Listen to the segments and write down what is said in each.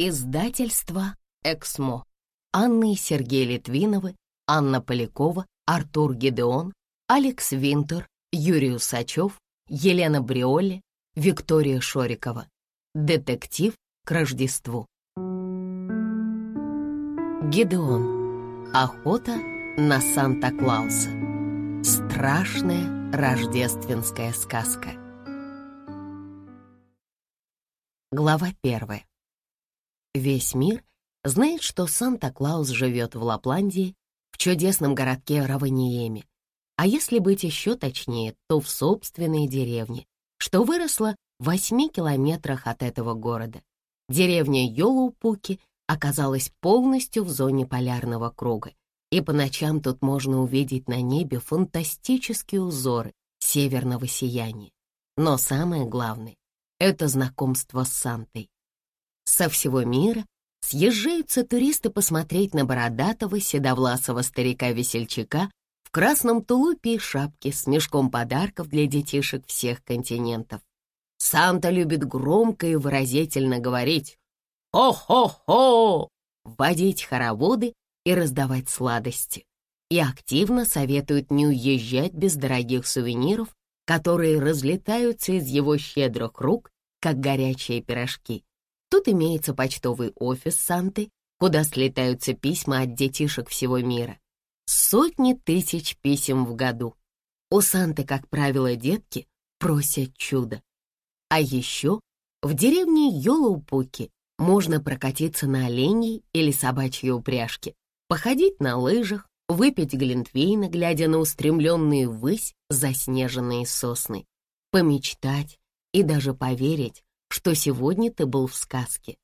Издательство «Эксмо». Анна и Сергей Литвиновы, Анна Полякова, Артур Гедеон, Алекс Винтер, Юрий Усачев, Елена Бриолли, Виктория Шорикова. Детектив к Рождеству. Гедеон. Охота на Санта-Клауса. Страшная рождественская сказка. Глава первая. Весь мир знает, что Санта-Клаус живет в Лапландии, в чудесном городке Раваниеме, а если быть еще точнее, то в собственной деревне, что выросла в восьми километрах от этого города. Деревня Йолупуки оказалась полностью в зоне полярного круга, и по ночам тут можно увидеть на небе фантастические узоры северного сияния. Но самое главное — это знакомство с Сантой. Со всего мира съезжаются туристы посмотреть на бородатого седовласого старика-весельчака в красном тулупе и шапке с мешком подарков для детишек всех континентов. Санта любит громко и выразительно говорить «Хо-хо-хо!», вводить хороводы и раздавать сладости. И активно советует не уезжать без дорогих сувениров, которые разлетаются из его щедрых рук, как горячие пирожки. Тут имеется почтовый офис Санты, куда слетаются письма от детишек всего мира. Сотни тысяч писем в году. У Санты, как правило, детки просят чудо. А еще в деревне Йолоупуки можно прокатиться на оленей или собачьей упряжке, походить на лыжах, выпить глинтвейна, глядя на устремленные ввысь заснеженные сосны, помечтать и даже поверить, что сегодня ты был в сказке.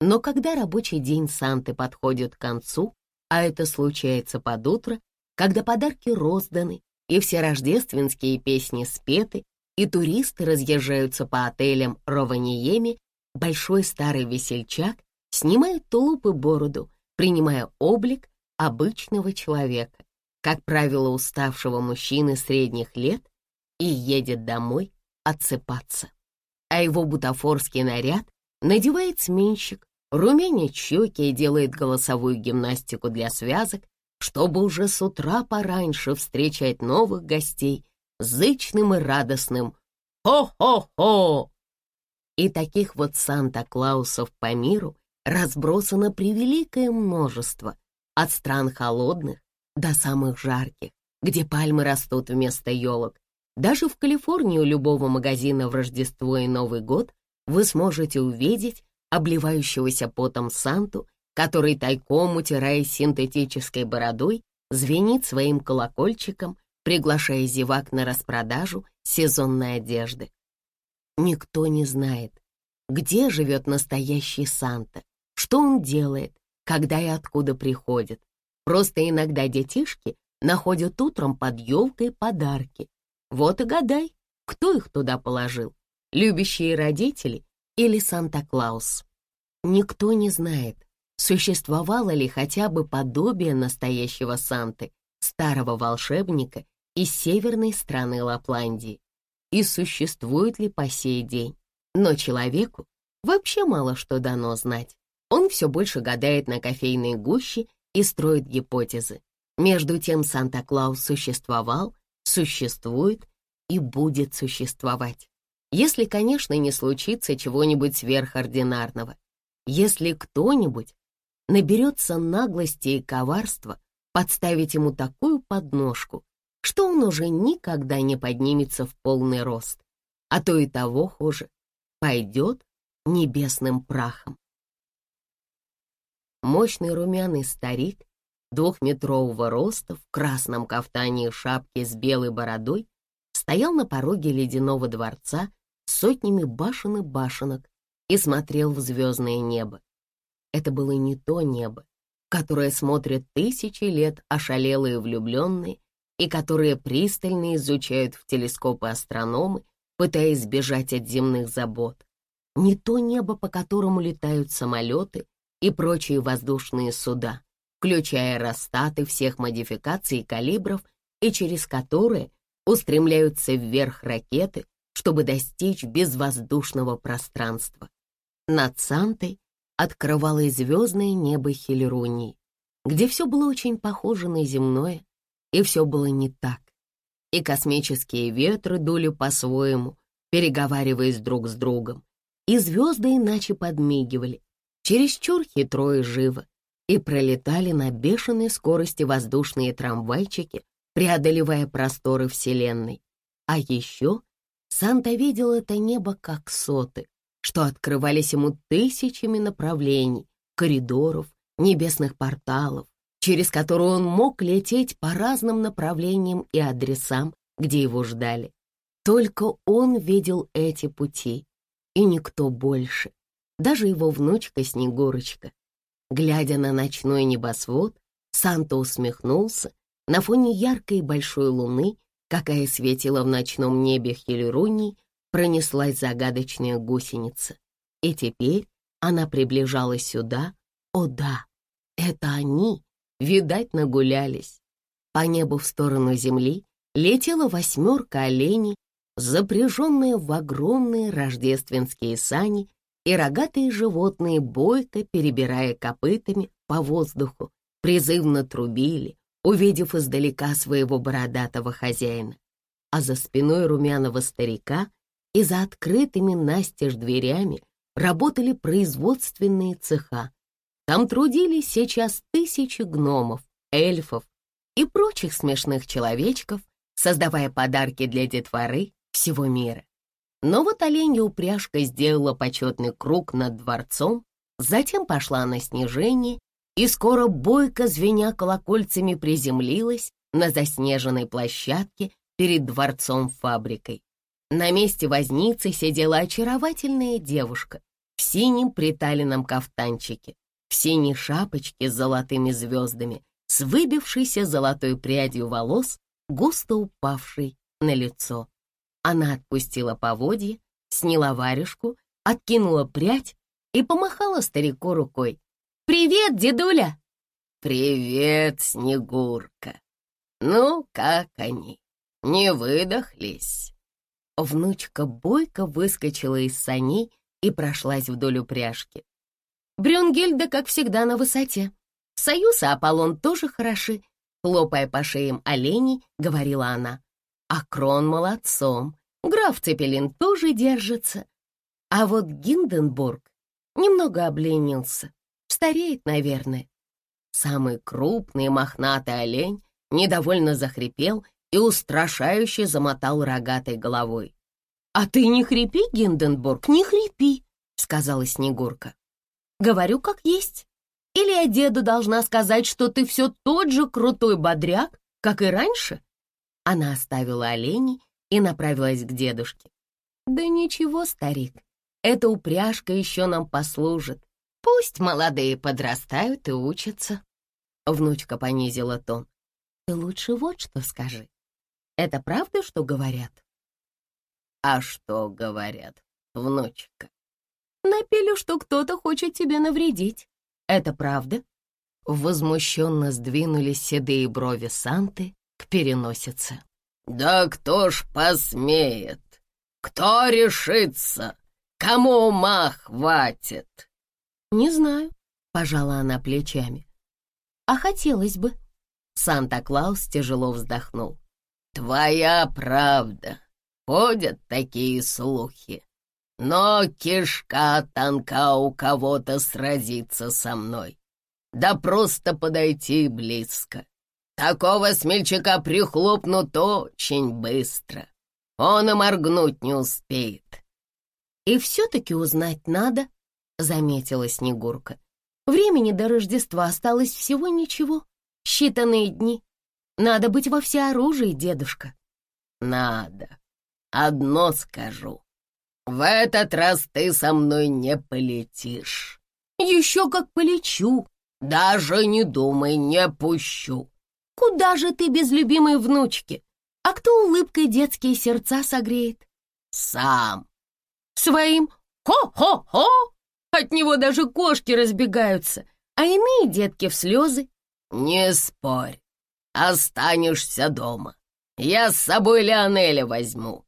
Но когда рабочий день Санты подходит к концу, а это случается под утро, когда подарки розданы и все рождественские песни спеты, и туристы разъезжаются по отелям Рованиеми, большой старый весельчак снимает тулуп и бороду, принимая облик обычного человека, как правило, уставшего мужчины средних лет, и едет домой отсыпаться а его бутафорский наряд надевает сменщик, румянит щеки и делает голосовую гимнастику для связок, чтобы уже с утра пораньше встречать новых гостей зычным и радостным «Хо-хо-хо!». И таких вот Санта-Клаусов по миру разбросано превеликое множество, от стран холодных до самых жарких, где пальмы растут вместо елок, даже в Калифорнии у любого магазина в Рождество и Новый год вы сможете увидеть обливающегося потом Санту, который тайком, утираясь синтетической бородой, звенит своим колокольчиком, приглашая зевак на распродажу сезонной одежды. Никто не знает, где живет настоящий Санта, что он делает, когда и откуда приходит. Просто иногда детишки находят утром под елкой подарки, вот и гадай, кто их туда положил, любящие родители или Санта-Клаус. Никто не знает, существовало ли хотя бы подобие настоящего Санты, старого волшебника из северной страны Лапландии, и существует ли по сей день. Но человеку вообще мало что дано знать. Он все больше гадает на кофейной гуще и строит гипотезы. Между тем Санта-Клаус существовал существует и будет существовать. Если, конечно, не случится чего-нибудь сверхординарного. Если кто-нибудь наберется наглости и коварства подставить ему такую подножку, что он уже никогда не поднимется в полный рост, а то и того хуже, пойдет небесным прахом. Мощный румяный старик двухметрового роста, в красном кафтане и шапке с белой бородой, стоял на пороге ледяного дворца с сотнями башен и башенок и смотрел в звездное небо. Это было не то небо, которое смотрят тысячи лет ошалелые влюбленные и которые пристально изучают в телескопы астрономы, пытаясь сбежать от земных забот. Не то небо, по которому летают самолеты и прочие воздушные суда, включая растаты всех модификаций и калибров, и через которые устремляются вверх ракеты, чтобы достичь безвоздушного пространства. Над Сантой открывалось звездное небо Хелеронии, где все было очень похоже на земное, и все было не так. И космические ветры дули по-своему, переговариваясь друг с другом, и звезды иначе подмигивали, чересчур хитро и живо, и пролетали на бешеной скорости воздушные трамвайчики, преодолевая просторы Вселенной. А еще Санта видел это небо как соты, что открывались ему тысячами направлений, коридоров, небесных порталов, через которые он мог лететь по разным направлениям и адресам, где его ждали. Только он видел эти пути, и никто больше, даже его внучка Снегурочка. Глядя на ночной небосвод, Санта усмехнулся на фоне яркой большой луны, какая светила в ночном небе Хелеронии, пронеслась загадочная гусеница. И теперь она приближалась сюда. О да, это они, видать, нагулялись. По небу в сторону земли летела восьмерка оленей, запряженные в огромные рождественские сани, и рогатые животные, бойко перебирая копытами по воздуху, призывно трубили, увидев издалека своего бородатого хозяина. А за спиной румяного старика и за открытыми настежь дверями работали производственные цеха. Там трудились сейчас тысячи гномов, эльфов и прочих смешных человечков, создавая подарки для детворы всего мира. Но вот оленья упряжка сделала почетный круг над дворцом, затем пошла на снижение и скоро бойко звеня колокольцами приземлилась на заснеженной площадке перед дворцом-фабрикой. На месте возницы сидела очаровательная девушка в синем приталенном кафтанчике, в синей шапочке с золотыми звездами, с выбившейся золотой прядью волос, густо упавшей на лицо. Она отпустила поводье, сняла варежку, откинула прядь и помахала старику рукой. «Привет, дедуля!» «Привет, Снегурка! Ну, как они? Не выдохлись?» Внучка бойко выскочила из саней и прошлась вдоль упряжки. Брюнгельда, как всегда, на высоте. Союз и Аполлон тоже хороши, хлопая по шеям оленей, говорила она. А Крон молодцом. Граф Цепелин тоже держится. А вот Гинденбург немного обленился. Стареет, наверное. Самый крупный мохнатый олень недовольно захрипел и устрашающе замотал рогатой головой. «А ты не хрипи, Гинденбург, не хрипи!» — сказала Снегурка. «Говорю, как есть. Или я деду должна сказать, что ты все тот же крутой бодряк, как и раньше?» Она оставила оленей и направилась к дедушке. «Да ничего, старик, эта упряжка еще нам послужит. Пусть молодые подрастают и учатся». Внучка понизила тон. «Ты лучше вот что скажи. Это правда, что говорят?» «А что говорят, внучка?» «Напели, что кто-то хочет тебе навредить. Это правда?» Возмущенно сдвинулись седые брови Санты к переносице. «Да кто ж посмеет? Кто решится? Кому ума хватит?» «Не знаю», — пожала она плечами. «А хотелось бы». Санта-Клаус тяжело вздохнул. «Твоя правда. Ходят такие слухи. Но кишка тонка у кого-то сразиться со мной. Да просто подойти близко. Такого смельчака прихлопнут очень быстро. Он и моргнуть не успеет. И все-таки узнать надо, — заметила Снегурка. Времени до Рождества осталось всего ничего, считанные дни. Надо быть во всеоружии, дедушка. Надо. Одно скажу. В этот раз ты со мной не полетишь. Еще как полечу. Даже не думай, не пущу. Куда же ты без любимой внучки? А кто улыбкой детские сердца согреет? Сам. Своим «хо-хо-хо» от него даже кошки разбегаются, а иные детки в слезы. Не спорь, останешься дома. Я с собой Леонеля возьму.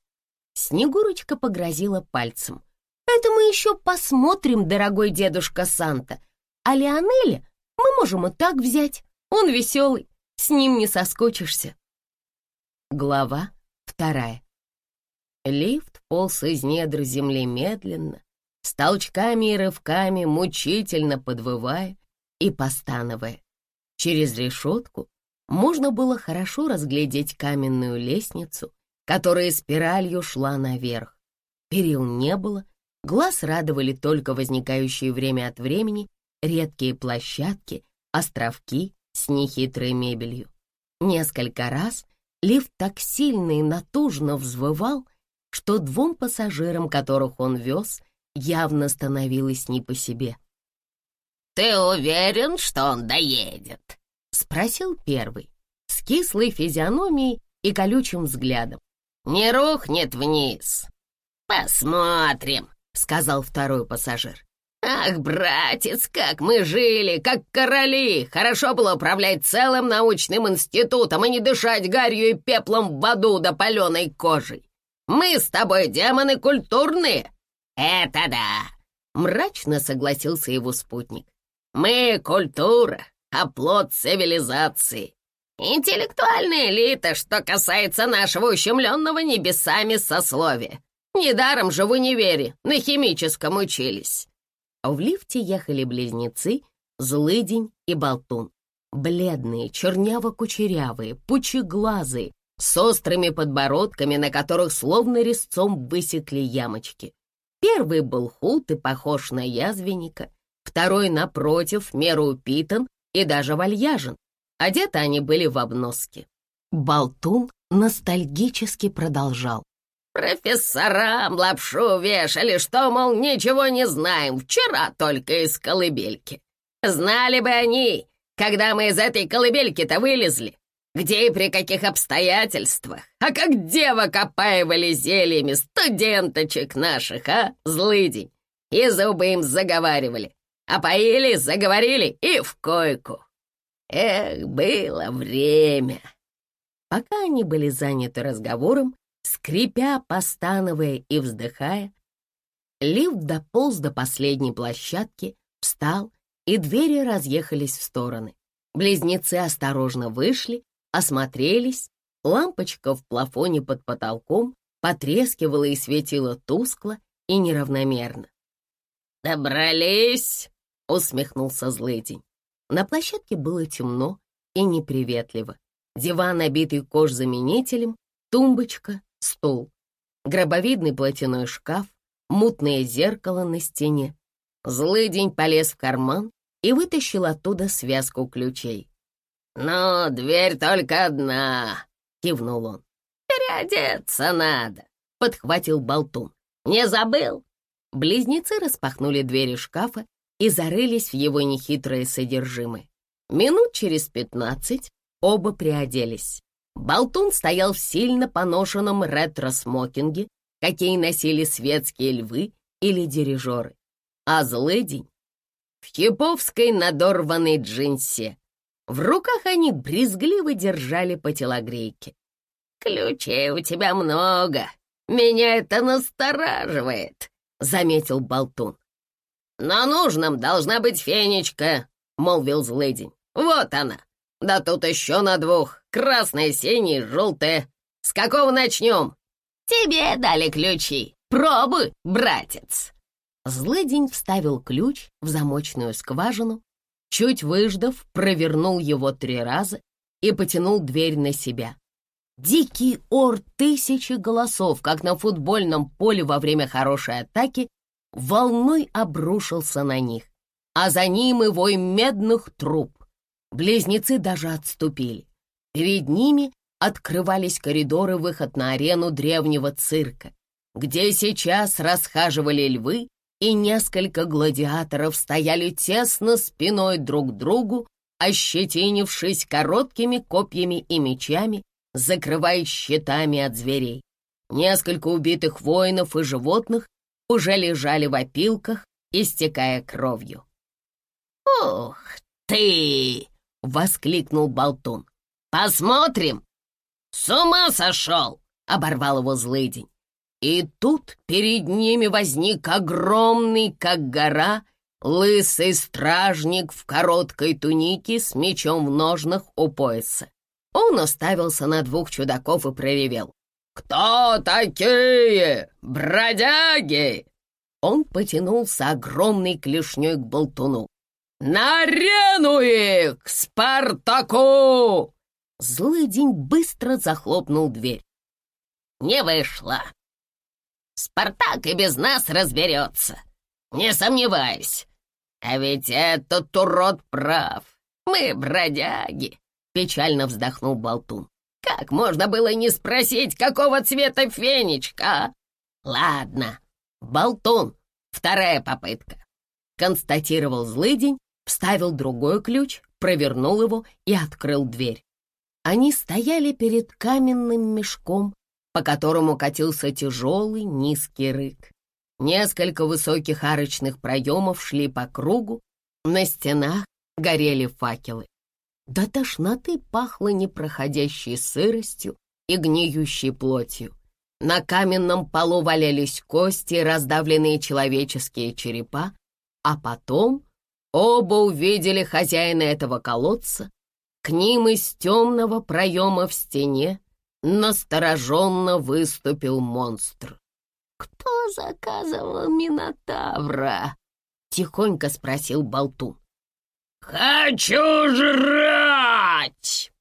Снегурочка погрозила пальцем. Это мы еще посмотрим, дорогой дедушка Санта. А Леонеля мы можем и так взять. Он веселый, с ним не соскочишься. Глава вторая. Лифт полз из недр земли медленно, с толчками и рывками, мучительно подвывая и постановая. Через решетку можно было хорошо разглядеть каменную лестницу, которая спиралью шла наверх. Перил не было, глаз радовали только возникающие время от времени редкие площадки, островки с нехитрой мебелью. Несколько раз лифт так сильно и натужно взвывал, что двум пассажирам, которых он вез, явно становилось не по себе. «Ты уверен, что он доедет?» — спросил первый, с кислой физиономией и колючим взглядом. «Не рухнет вниз?» «Посмотрим», — сказал второй пассажир. «Ах, братец, как мы жили, как короли! Хорошо было управлять целым научным институтом, а не дышать гарью и пеплом в аду да паленой кожей! Мы с тобой демоны культурные!» «Это да!» — мрачно согласился его спутник. «Мы — культура, оплот цивилизации. Интеллектуальная элита, что касается нашего ущемленного небесами сословия. Недаром же в универе на химическом учились». В лифте ехали близнецы, Злыдень и Болтун. Бледные, черняво-кучерявые, пучеглазые, с острыми подбородками, на которых словно резцом высекли ямочки. Первый был худ и похож на язвенника, второй, напротив, меру упитан и даже вальяжен. Одеты они были в обноске. Болтун ностальгически продолжал. «Профессорам лапшу вешали, что, мол, ничего не знаем, вчера только из колыбельки. Знали бы они, когда мы из этой колыбельки-то вылезли, где и при каких обстоятельствах? А как дева копаивали зельями студенточек наших, а, злыдень? И зубы им заговаривали. А поили, заговорили и в койку. Эх, было время. Пока они были заняты разговором, скрипя, постановая и вздыхая, лифт дополз до последней площадки, встал, и двери разъехались в стороны. Близнецы осторожно вышли осмотрелись, лампочка в плафоне под потолком потрескивала и светила тускло и неравномерно. «Добрались!» — усмехнулся злыдень. На площадке было темно и неприветливо. Диван, обитый кожзаменителем, тумбочка, стол, гробовидный платяной шкаф, мутное зеркало на стене. Злыдень полез в карман и вытащил оттуда связку ключей. «Ну, дверь только одна», — кивнул он. «Переодеться надо», — подхватил Болтун. «Не забыл?» Близнецы распахнули двери шкафа и зарылись в его нехитрое содержимое. Минут через пятнадцать оба приоделись. Болтун стоял в сильно поношенном ретро-смокинге, какие носили светские львы или дирижеры, а злыдень — в хиповской надорванной джинсе, в руках они брезгливо держали по телогрейке. «Ключей у тебя много. Меня это настораживает», — заметил Болтун. «На нужном должна быть фенечка», — молвил злыдень. «Вот она. Да тут еще на двух. Красная, синяя, желтая. С какого начнем?» «Тебе дали ключи. Пробуй, братец». Злыдень вставил ключ в замочную скважину Чуть выждав, провернул его три раза и потянул дверь на себя. Дикий ор тысячи голосов, как на футбольном поле во время хорошей атаки, волной обрушился на них, а за ним и вой медных труб. Близнецы даже отступили. Перед ними открывались коридоры выход на арену древнего цирка, где сейчас расхаживали львы и несколько гладиаторов стояли тесно спиной друг к другу, ощетинившись короткими копьями и мечами, закрывая щитами от зверей. Несколько убитых воинов и животных уже лежали в опилках, истекая кровью. «Ух ты!» — воскликнул Болтун. «Посмотрим!» «С ума сошел!» — оборвал его злыдень. И тут перед ними возник огромный, как гора, лысый стражник в короткой тунике с мечом в ножнах у пояса. Он оставился на двух чудаков и проревел. «Кто такие? Бродяги!» Он потянулся огромной клешней к болтуну. «На арену их! Спартаку!» Злый день быстро захлопнул дверь. «Не вышло. Спартак и без нас разберется. Не сомневаюсь. А ведь этот урод прав. Мы бродяги», — печально вздохнул Болтун. «Как можно было не спросить, какого цвета фенечка, а? Ладно, Болтун, вторая попытка», — констатировал злыдень, вставил другой ключ, провернул его и открыл дверь. Они стояли перед каменным мешком, по которому катился тяжелый низкий рык. Несколько высоких арочных проемов шли по кругу, на стенах горели факелы. До тошноты пахло непроходящей сыростью и гниющей плотью. На каменном полу валялись кости раздавленные человеческие черепа, а потом оба увидели хозяина этого колодца. К ним из темного проема в стене настороженно выступил монстр. «Кто заказывал Минотавра?» — тихонько спросил Болтун. «Хочу жрать!»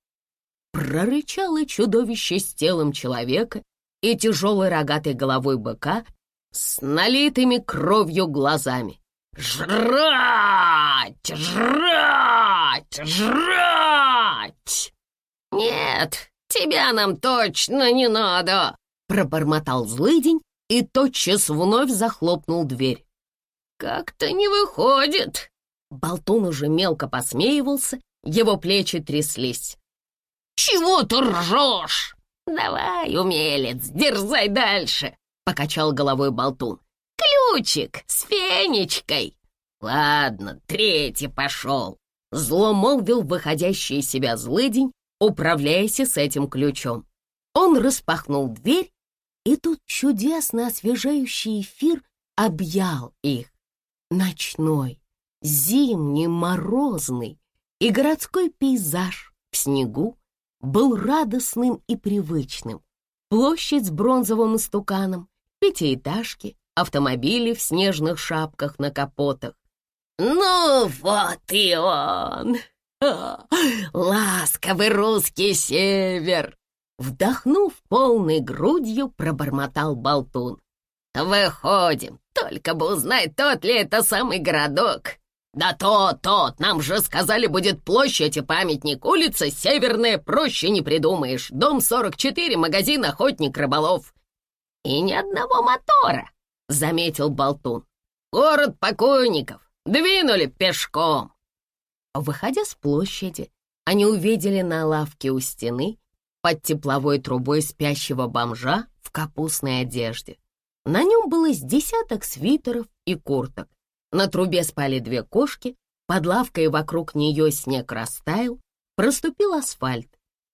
Прорычало чудовище с телом человека и тяжелой рогатой головой быка с налитыми кровью глазами. «Жрать! Жрать! Жрать!» «Нет, тебя нам точно не надо!» Пробормотал злыдень и тотчас вновь захлопнул дверь. «Как-то не выходит!» Болтун уже мелко посмеивался, его плечи тряслись. «Чего ты ржешь?» «Давай, умелец, дерзай дальше!» — покачал головой Болтун. «Ключик с фенечкой!» «Ладно, третий пошел!» Зло молвил выходящий из себя злыдень, управляясь с этим ключом. Он распахнул дверь и тут чудесно освежающий эфир объял их. Ночной, зимний, морозный и городской пейзаж в снегу был радостным и привычным. Площадь с бронзовым истуканом, пятиэтажки, автомобили в снежных шапках на капотах. «Ну вот и он! ласковый русский север!» Вдохнув полной грудью, пробормотал Болтун. «Выходим, только бы узнать, тот ли это самый городок. Да тот, тот, нам же сказали, будет площадь и памятник, улица Северная, проще не придумаешь. Дом 44, магазин Охотник-Рыболов». «И ни одного мотора», — заметил Болтун. «Город покойников, двинули пешком». Выходя с площади, они увидели на лавке у стены под тепловой трубой спящего бомжа в капустной одежде. На нем было с десяток свитеров и курток. На трубе спали две кошки, под лавкой вокруг нее снег растаял, проступил асфальт.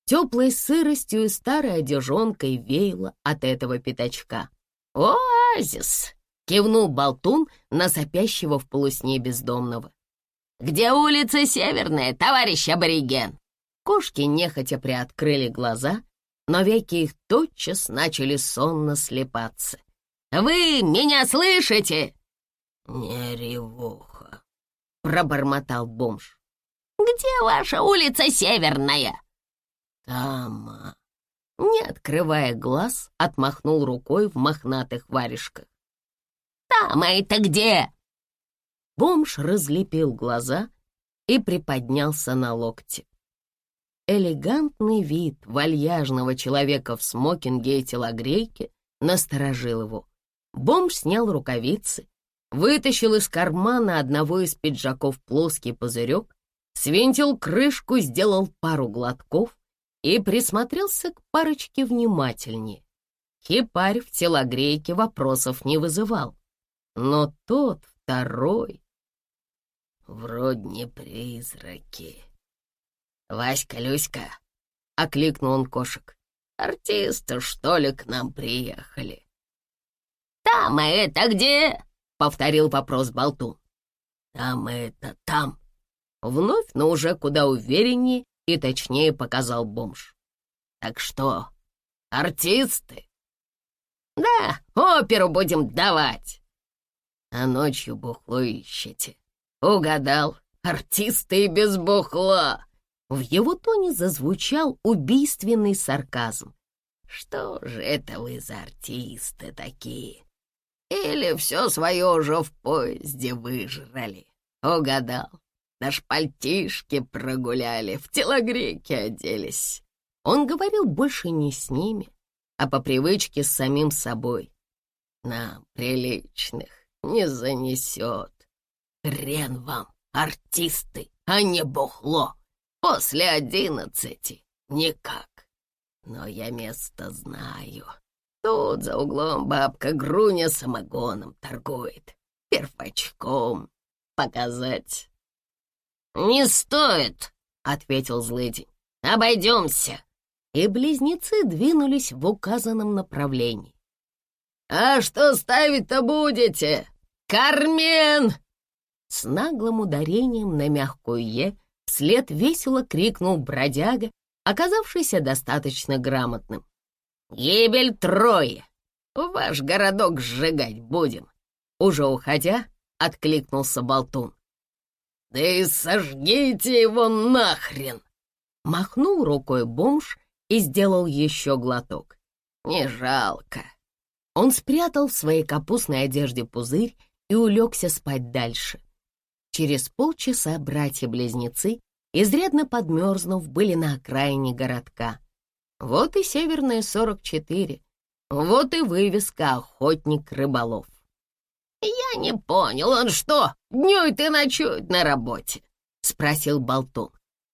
Теплой сыростью и старой одежонкой веяло от этого пятачка. «Оазис!» — кивнул болтун на сопящего в полусне бездомного. «Где улица Северная, товарищ абориген?» Кошки нехотя приоткрыли глаза, но веки их тотчас начали сонно слепаться. «Вы меня слышите?» «Не ревуха», — пробормотал бомж. «Где ваша улица Северная?» «Тама». Не открывая глаз, отмахнул рукой в мохнатых варежках. «Тама это где?» Бомж разлепил глаза и приподнялся на локте. Элегантный вид вальяжного человека в смокинге и телогрейке насторожил его. Бомж снял рукавицы, вытащил из кармана одного из пиджаков плоский пузырек, свинтил крышку, сделал пару глотков и присмотрелся к парочке внимательнее. Хипарь в телогрейке вопросов не вызывал, но тот второй... Вроде не призраки. «Васька-Люська!» — окликнул он кошек. «Артисты, что ли, к нам приехали?» «Там это где?» — повторил вопрос Болтун. «Там это там». Вновь, но уже куда увереннее и точнее показал бомж. «Так что, артисты?» «Да, оперу будем давать». «А ночью бухло ищете». «Угадал, артисты и без бухла». В его тоне зазвучал убийственный сарказм. «Что же это вы за артисты такие? Или все свое уже в поезде выжрали? Угадал. Даже пальтишки прогуляли, в телогреки оделись». Он говорил больше не с ними, а по привычке с самим собой. «Нам, приличных, не занесет. Хрен вам, артисты, а не бухло!» После одиннадцати никак. Но я место знаю. Тут за углом бабка Груня самогоном торгует. Первочком показать. «Не стоит», — ответил злыдень. «Обойдемся». И близнецы двинулись в указанном направлении. «А что ставить-то будете? Кармен!» С наглым ударением на мягкую «е» Вслед весело крикнул бродяга, оказавшийся достаточно грамотным. «Гибель трое! Ваш городок сжигать будем!» Уже уходя, откликнулся Болтун. «Да и сожгите его нахрен!» Махнул рукой бомж и сделал еще глоток. «Не жалко!» Он спрятал в своей капустной одежде пузырь и улегся спать дальше. Через полчаса братья-близнецы, изрядно подмерзнув, были на окраине городка. Вот и северная 44, вот и вывеска «Охотник-рыболов». «Я не понял, он что, днюет и ночует на работе?» — спросил Болтун.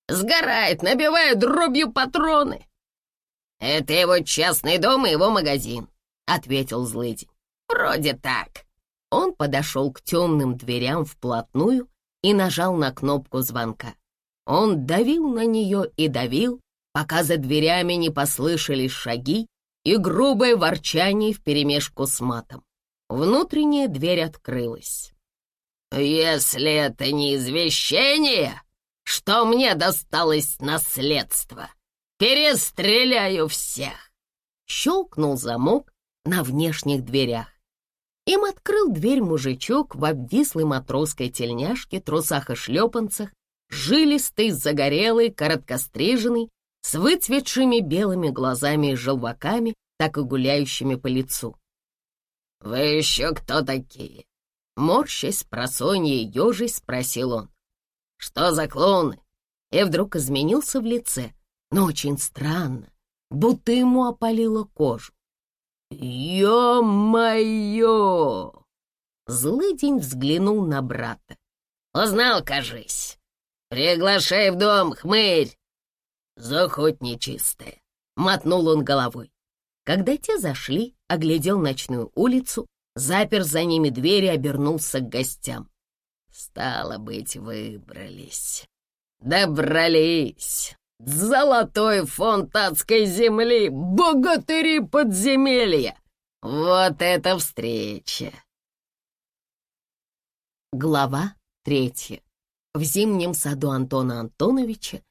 «Сгорает, набивая дробью патроны». «Это его частный дом и его магазин», — ответил злыдень. «Вроде так». Он подошел к темным дверям вплотную и нажал на кнопку звонка. Он давил на нее и давил, пока за дверями не послышались шаги и грубое ворчание вперемешку с матом. Внутренняя дверь открылась. «Если это не извещение, что мне досталось наследство, перестреляю всех!» Щелкнул замок на внешних дверях. Им открыл дверь мужичок в обвислой матросской тельняшке, трусах и шлепанцах, жилистый, загорелый, короткостриженный, с выцветшими белыми глазами и желваками, так и гуляющими по лицу. «Вы еще кто такие?» Морщась, просонья и ежей, спросил он. «Что за клоуны?» И вдруг изменился в лице, но очень странно, будто ему опалило кожу. «Ё-моё!» Злыдень взглянул на брата. «Узнал, кажись. Приглашай в дом, хмырь!» «Захоть нечистая!» — мотнул он головой. Когда те зашли, оглядел ночную улицу, запер за ними дверь и обернулся к гостям. «Стало быть, выбрались. Добрались!» Золотой фонд адской земли, богатыри подземелья! Вот это встреча!» Глава третья. В зимнем саду Антона Антоновича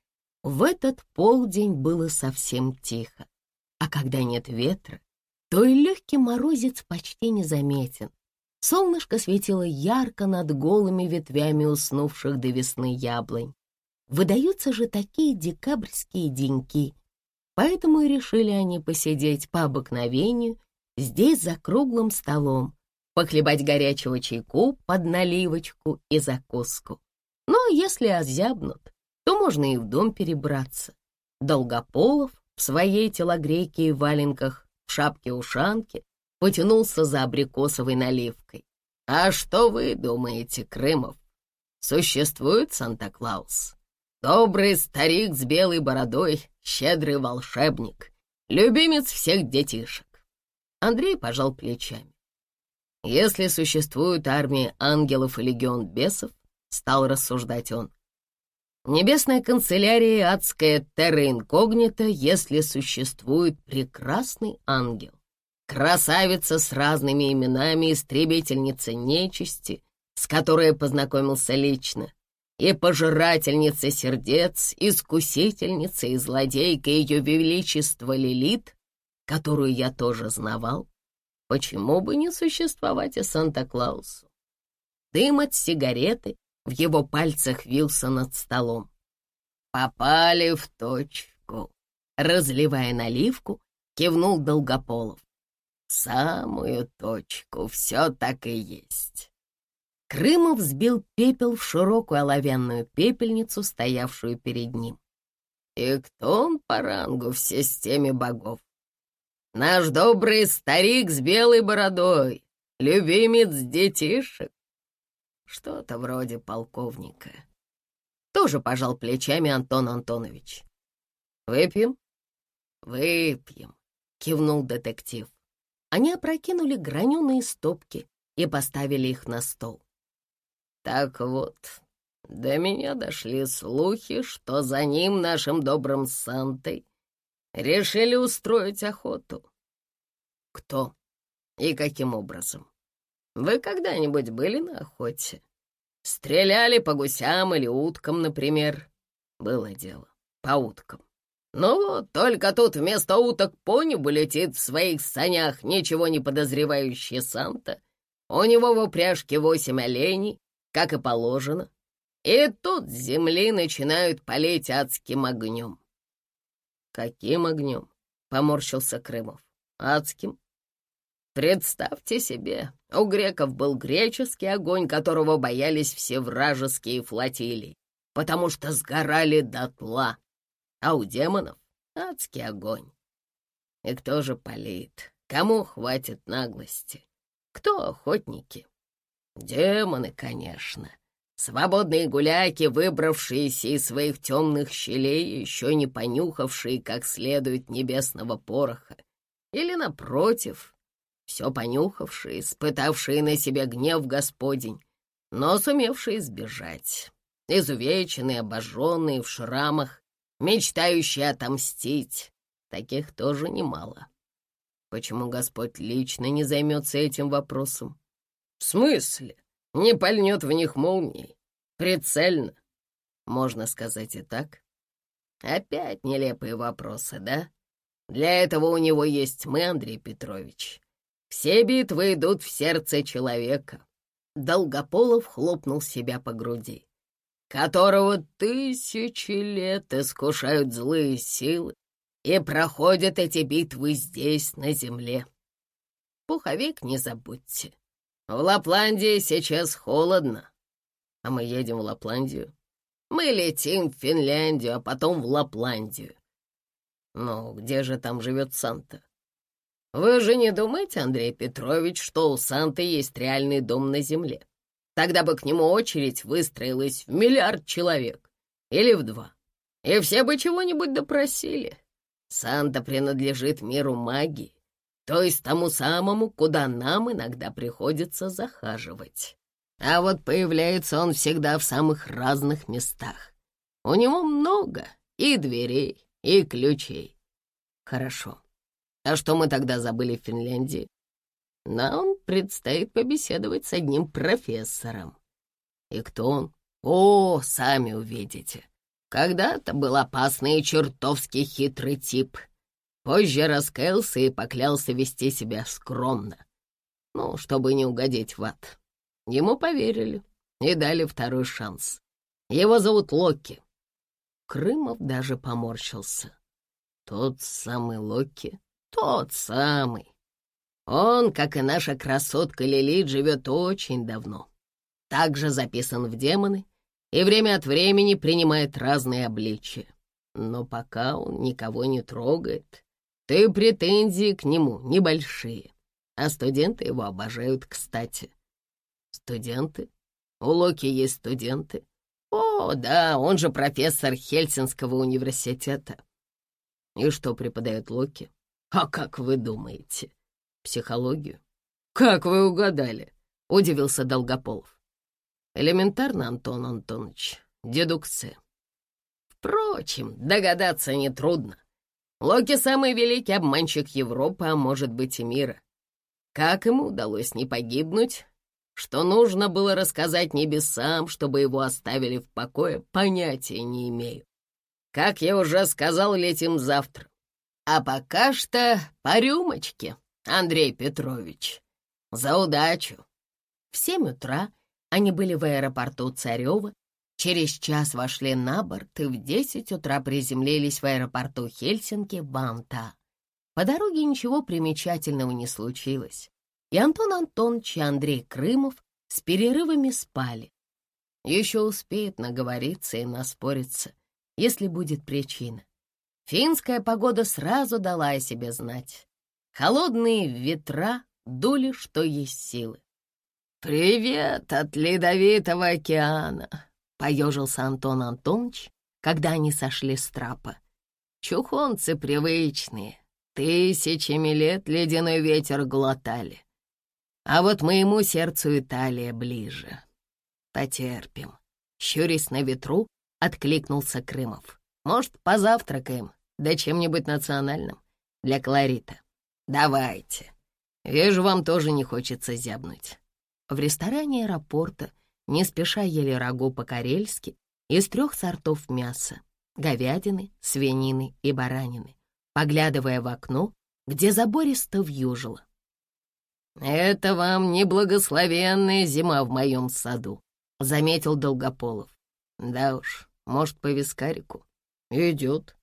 в этот полдень было совсем тихо, а когда нет ветра, то и легкий морозец почти незаметен. Солнышко светило ярко над голыми ветвями уснувших до весны яблонь. Выдаются же такие декабрьские деньки, поэтому и решили они посидеть по обыкновению здесь за круглым столом, похлебать горячего чайку под наливочку и закуску. Но если озябнут, то можно и в дом перебраться. Долгополов в своей телогрейке и валенках, в шапке-ушанке, потянулся за абрикосовой наливкой. А что вы думаете, Крымов? Существует Санта-Клаус? Добрый старик с белой бородой, щедрый волшебник, любимец всех детишек. Андрей пожал плечами. Если существует армия ангелов и легион бесов, стал рассуждать он, Небесная канцелярия адская терра инкогнита, если существует прекрасный ангел. красавица с разными именами, истребительница нечисти, с которой познакомился лично, и пожирательница сердец, искусительница и злодейка ее величества Лилит, которую я тоже знавал, почему бы не существовать и Санта-Клаусу? Дым от сигареты в его пальцах вился над столом. Попали в точку. Разливая наливку, кивнул Долгополов. Самую точку, все так и есть. Крымов взбил пепел в широкую оловянную пепельницу, стоявшую перед ним. И кто он по рангу в системе богов? Наш добрый старик с белой бородой, любимец детишек. Что-то вроде полковника. Тоже пожал плечами Антон Антонович. «Выпьем?» «Выпьем», — кивнул детектив. Они опрокинули граненые стопки и поставили их на стол. Так вот, до меня дошли слухи, что за ним, нашим добрым Сантой, решили устроить охоту. Кто и каким образом? Вы когда-нибудь были на охоте? Стреляли по гусям или уткам, например? Было дело, по уткам. Ну вот, только тут вместо уток по небу летит в своих санях ничего не подозревающий Санта. У него в упряжке восемь оленей, как и положено. И тут с земли начинают палить адским огнем. «Каким огнем?» — поморщился Крымов. «Адским?» Представьте себе, у греков был греческий огонь, которого боялись все вражеские флотилии, потому что сгорали дотла, а у демонов — адский огонь. И кто же палит? Кому хватит наглости? Кто охотники? Демоны, конечно. Свободные гуляки, выбравшиеся из своих темных щелей, еще не понюхавшие как следует небесного пороха. Или, напротив, все понюхавшие, испытавшие на себе гнев Господень, но сумевшие сбежать. Изувеченные, обожженные в шрамах, мечтающие отомстить. Таких тоже немало. Почему Господь лично не займется этим вопросом? В смысле? Не пальнет в них молнией. Прицельно. Можно сказать и так. Опять нелепые вопросы, да? Для этого у него есть мы, Андрей Петрович. Все битвы идут в сердце человека. Долгополов хлопнул себя по груди. Которого тысячи лет искушают злые силы, и проходят эти битвы здесь, на земле. Пуховик не забудьте. В Лапландии сейчас холодно. А мы едем в Лапландию. Мы летим в Финляндию, а потом в Лапландию. Ну, где же там живет Санта? Вы же не думаете, Андрей Петрович, что у Санты есть реальный дом на земле? Тогда бы к нему очередь выстроилась в миллиард человек. Или в два. И все бы чего-нибудь допросили. Санта принадлежит миру магии то есть тому самому, куда нам иногда приходится захаживать. А вот появляется он всегда в самых разных местах. У него много и дверей, и ключей. Хорошо. А что мы тогда забыли в Финляндии? Нам предстоит побеседовать с одним профессором. И кто он? О, сами увидите. Когда-то был опасный и чертовски хитрый тип — Позже раскаялся и поклялся вести себя скромно. Ну, чтобы не угодить в ад. Ему поверили и дали второй шанс. Его зовут Локи. Крымов даже поморщился. Тот самый Локи, тот самый. Он, как и наша красотка Лилит, живет очень давно. Также записан в демоны и время от времени принимает разные обличия. Но пока он никого не трогает ты претензии к нему небольшие, а студенты его обожают, кстати. Студенты? У Локи есть студенты? О, да, он же профессор Хельсинского университета. И что преподает Локи? А как вы думаете? Психологию? Как вы угадали? Удивился Долгополов. Элементарно, Антон Антонович, дедукция. Впрочем, догадаться нетрудно. Локи — самый великий обманщик Европы, а может быть и мира. Как ему удалось не погибнуть? Что нужно было рассказать небесам, чтобы его оставили в покое, понятия не имею. Как я уже сказал, летим завтра. А пока что по рюмочке, Андрей Петрович. За удачу. В семь утра они были в аэропорту Царева, через час вошли на борт и в десять утра приземлились в аэропорту Хельсинки-Банта. По дороге ничего примечательного не случилось, и Антон Антонович и Андрей Крымов с перерывами спали. Еще успеют наговориться и наспориться, если будет причина. Финская погода сразу дала о себе знать. Холодные ветра дули, что есть силы. «Привет от Ледовитого океана!» — поежился Антон Антонович, когда они сошли с трапа. «Чухонцы привычные, тысячами лет ледяной ветер глотали. А вот моему сердцу Италия ближе. Потерпим». Щурясь на ветру, откликнулся Крымов. «Может, позавтракаем, да чем-нибудь национальным для Кларита? Давайте. Вижу, вам тоже не хочется зябнуть». В ресторане аэропорта не спеша ели рагу по-карельски из трех сортов мяса — говядины, свинины и баранины, поглядывая в окно, где забористо вьюжило. «Это вам не благословенная зима в моем саду», — заметил Долгополов. «Да уж, может, по вискарику?» «Идет».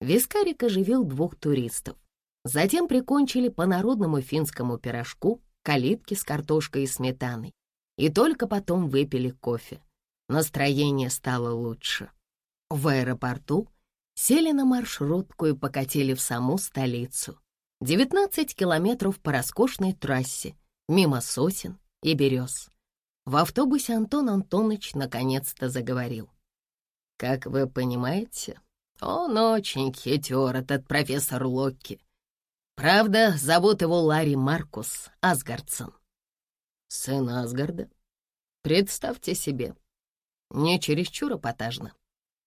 Вискарик оживил двух туристов. Затем прикончили по народному финскому пирожку калитки с картошкой и сметаной, и только потом выпили кофе. Настроение стало лучше. В аэропорту сели на маршрутку и покатили в саму столицу. 19 километров по роскошной трассе, мимо сосен и берез. В автобусе Антон Антонович наконец-то заговорил. «Как вы понимаете, он очень хитер, этот профессор Локки. Правда, зовут его Ларри Маркус Асгардсон. Сын Асгарда? Представьте себе. Не чересчур эпатажно.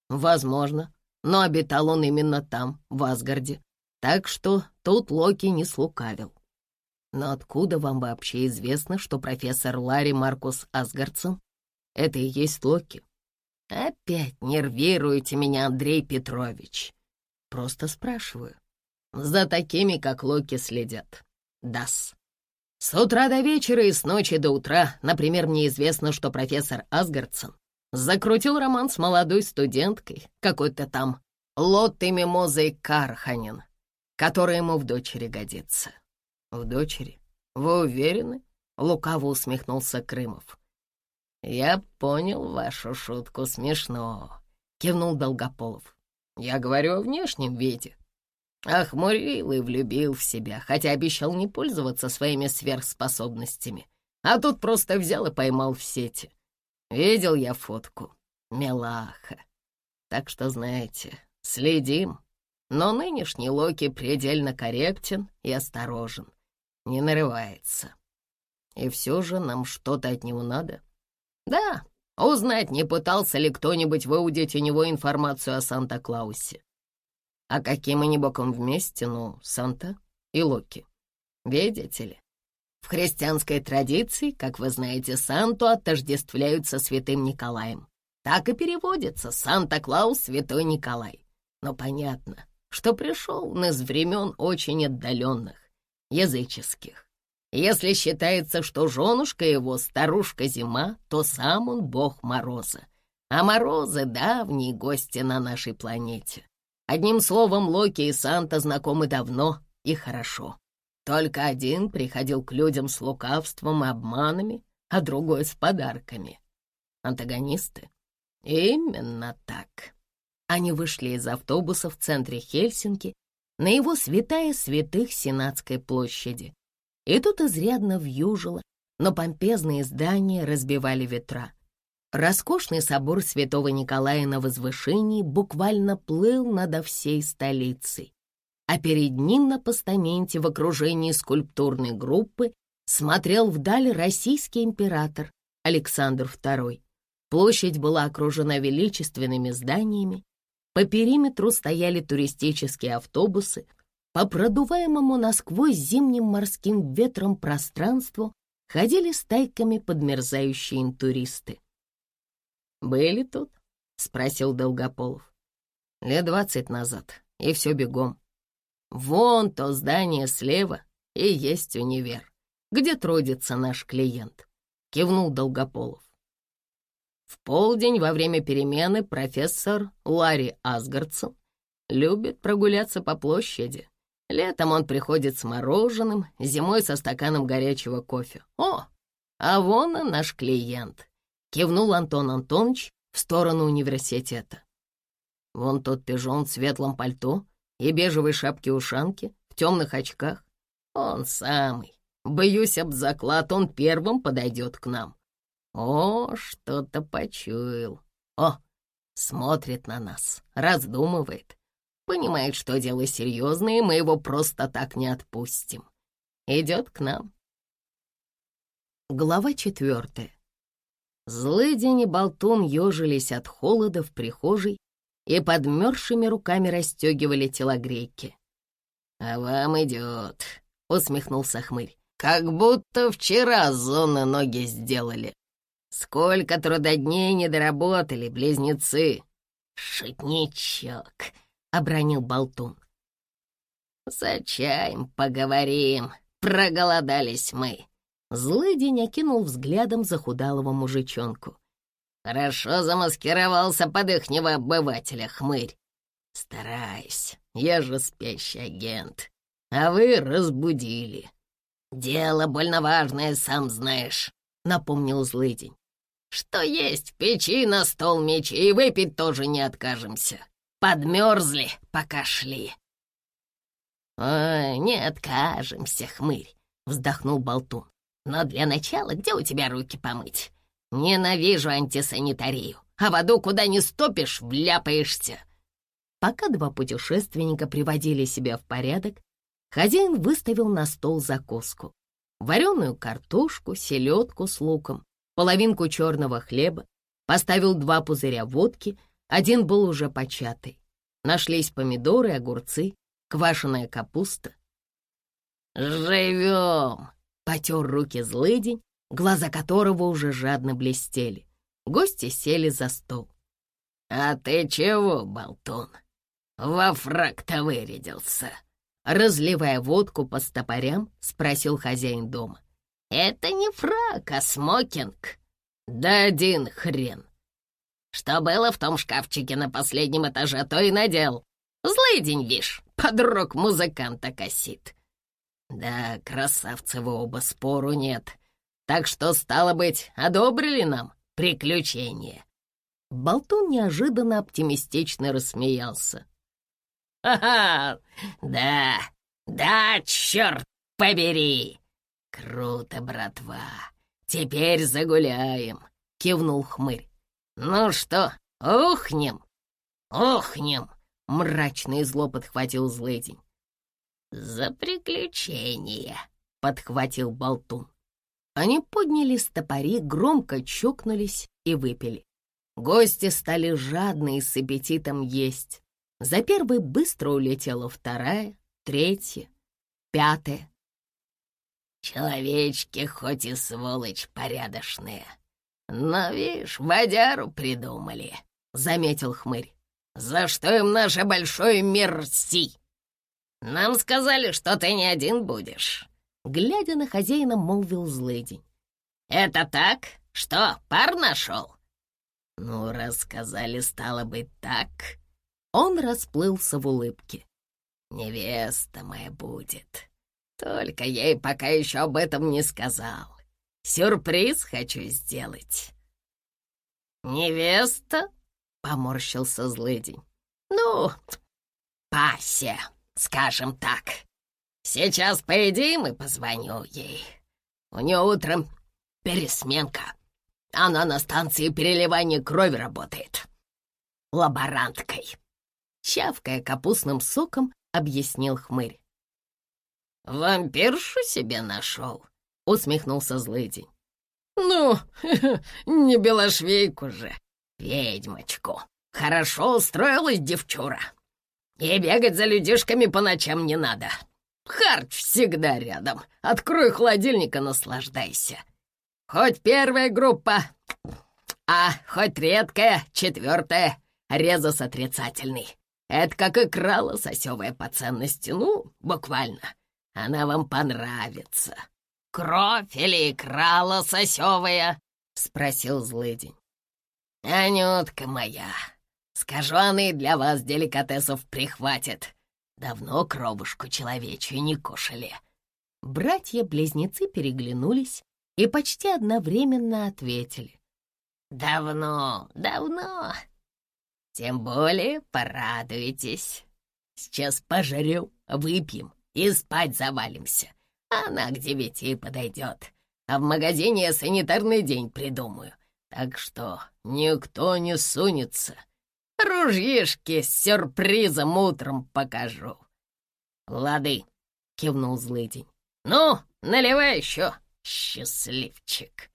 Возможно, но обитал он именно там, в Асгарде. Так что тут Локи не слукавил. Но откуда вам вообще известно, что профессор Ларри Маркус Асгардсон — это и есть Локи? Опять нервируете меня, Андрей Петрович. Просто спрашиваю. За такими, как Локи, следят. Дас. С утра до вечера и с ночи до утра, например, мне известно, что профессор Асгардсон закрутил роман с молодой студенткой, какой-то там Лоттой Мимозой Карханин, которая ему в дочери годится. В дочери? Вы уверены? Лукаво усмехнулся Крымов. «Я понял вашу шутку, смешно», — кивнул Долгополов. «Я говорю о внешнем виде. Охмурил и влюбил в себя, хотя обещал не пользоваться своими сверхспособностями. А тут просто взял и поймал в сети. Видел я фотку. Милаха. Так что, знаете, следим. Но нынешний Локи предельно корректен и осторожен. Не нарывается. И все же нам что-то от него надо. Да, узнать, не пытался ли кто-нибудь выудить у него информацию о Санта-Клаусе. А каким они боком вместе, ну, Санта и Локи? Видите ли, в христианской традиции, как вы знаете, Санту отождествляют со святым Николаем. Так и переводится «Санта-Клаус, святой Николай». Но понятно, что пришел он из времен очень отдаленных, языческих. Если считается, что женушка его старушка Зима, то сам он бог Мороза. А Морозы — давние гости на нашей планете. Одним словом, Локи и Санта знакомы давно и хорошо. Только один приходил к людям с лукавством и обманами, а другой с подарками. Антагонисты? Именно так. Они вышли из автобуса в центре Хельсинки на его святая святых Сенатской площади. И тут изрядно вьюжило, но помпезные здания разбивали ветра. Роскошный собор святого Николая на возвышении буквально плыл над всей столицей, а перед ним на постаменте в окружении скульптурной группы смотрел вдаль российский император Александр II. Площадь была окружена величественными зданиями, По периметру стояли туристические автобусы, по продуваемому насквозь зимним морским ветром пространству ходили стайками подмерзающие туристы. «Были тут?» — спросил Долгополов. «Лет двадцать назад, и все бегом. Вон то здание слева и есть универ, где трудится наш клиент», — кивнул Долгополов. В полдень во время перемены профессор Ларри Асгардсон любит прогуляться по площади. Летом он приходит с мороженым, зимой со стаканом горячего кофе. О, а вон и наш клиент кивнул Антон Антонович в сторону университета. Вон тот пижон в светлом пальто и бежевой шапке-ушанке в темных очках. Он самый. Боюсь об заклад, он первым подойдет к нам. О, что-то почуял. О, смотрит на нас, раздумывает. Понимает, что дело серьезное, и мы его просто так не отпустим. Идет к нам. Глава четвертая. Злыдень и болтун ежились от холода в прихожей и подмерзшими руками расстегивали телогрейки. «А вам идет», — усмехнулся хмырь. «Как будто вчера зоны ноги сделали. Сколько трудодней не доработали, близнецы!» «Шутничок», — обронил болтун. «За чаем поговорим, проголодались мы», Злый день окинул взглядом захудалого мужичонку. «Хорошо замаскировался под ихнего обывателя, хмырь. Стараюсь, я же спящий агент, а вы разбудили. Дело больно важное, сам знаешь», — напомнил злый день. «Что есть в печи на стол мечи, и выпить тоже не откажемся. Подмерзли, пока шли». «Ой, не откажемся, хмырь», — вздохнул Болтун. Но для начала где у тебя руки помыть? Ненавижу антисанитарию, а в аду куда не ступишь, вляпаешься. Пока два путешественника приводили себя в порядок, хозяин выставил на стол закуску. Вареную картошку, селедку с луком, половинку черного хлеба, поставил два пузыря водки, один был уже початый. Нашлись помидоры, огурцы, квашеная капуста. «Живем!» Потер руки злыдень, глаза которого уже жадно блестели. Гости сели за стол. «А ты чего, болтун, во фраг-то вырядился?» Разливая водку по стопорям, спросил хозяин дома. «Это не фрак, а смокинг». «Да один хрен». «Что было в том шкафчике на последнем этаже, то и надел. Злый день, вишь, подрог музыканта косит. «Да, красавцы вы оба, спору нет. Так что, стало быть, одобрили нам приключение?» Болтун неожиданно оптимистично рассмеялся. «Ха-ха! Да, да, черт побери! Круто, братва! Теперь загуляем!» — кивнул хмырь. «Ну что, ухнем?» «Ухнем!» — мрачно зло подхватил злыдень. «За приключения!» — подхватил болтун. Они подняли стопори, громко чокнулись и выпили. Гости стали жадно и с аппетитом есть. За первой быстро улетела вторая, третья, пятая. Человечки хоть и сволочь порядочные, но, видишь, водяру придумали, — заметил хмырь. За что им наше большое мерси? «Нам сказали, что ты не один будешь», — глядя на хозяина, молвил злыдень. «Это так? Что, пар нашел?» «Ну, рассказали, стало быть, так». Он расплылся в улыбке. «Невеста моя будет. Только ей пока еще об этом не сказал. Сюрприз хочу сделать». «Невеста?» — поморщился злыдень. «Ну, Пася» скажем так. Сейчас поедим и позвоню ей. У нее утром пересменка. Она на станции переливания крови работает. Лаборанткой. Чавкая капустным соком, объяснил хмырь. «Вампиршу себе нашел?» — усмехнулся злыдень. «Ну, не белошвейку же, ведьмочку», хорошо устроилась девчура. И бегать за людишками по ночам не надо. Харч всегда рядом. Открой холодильник и наслаждайся. Хоть первая группа, а хоть редкая, четвертая, резус отрицательный. Это как икра лососевая по ценности, ну, буквально. Она вам понравится. Кровь или икра лососевая? Спросил злыдень. Анютка моя, скажу, она и для вас деликатесов прихватит. Давно кровушку человечью не кушали. Братья-близнецы переглянулись и почти одновременно ответили. «Давно, давно. Тем более порадуйтесь. Сейчас пожарю, выпьем и спать завалимся. Она к девяти подойдет. А в магазине я санитарный день придумаю. Так что никто не сунется. Ружьишки с сюрпризом утром покажу. «Лады», — кивнул злыдень. «Ну, наливай еще, счастливчик».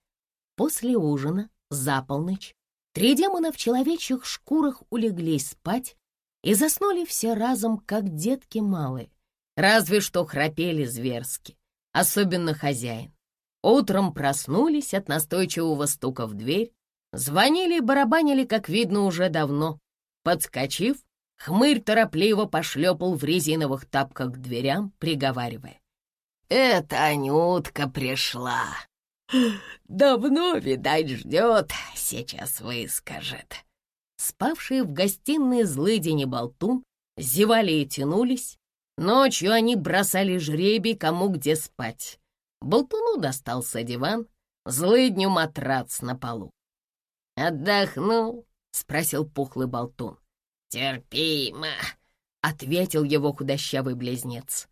После ужина, за полночь, три демона в человечьих шкурах улеглись спать и заснули все разом, как детки малые. Разве что храпели зверски, особенно хозяин. Утром проснулись от настойчивого стука в дверь, звонили и барабанили, как видно, уже давно. Подскочив, хмырь торопливо пошлепал в резиновых тапках к дверям, приговаривая. «Это Анютка пришла. Давно, видать, ждет, сейчас выскажет». Спавшие в гостиной злыдень и болтун зевали и тянулись. Ночью они бросали жребий, кому где спать. Болтуну достался диван, злыдню матрац на полу. «Отдохнул?» — спросил пухлый болтун. «Терпимо», — ответил его худощавый близнец.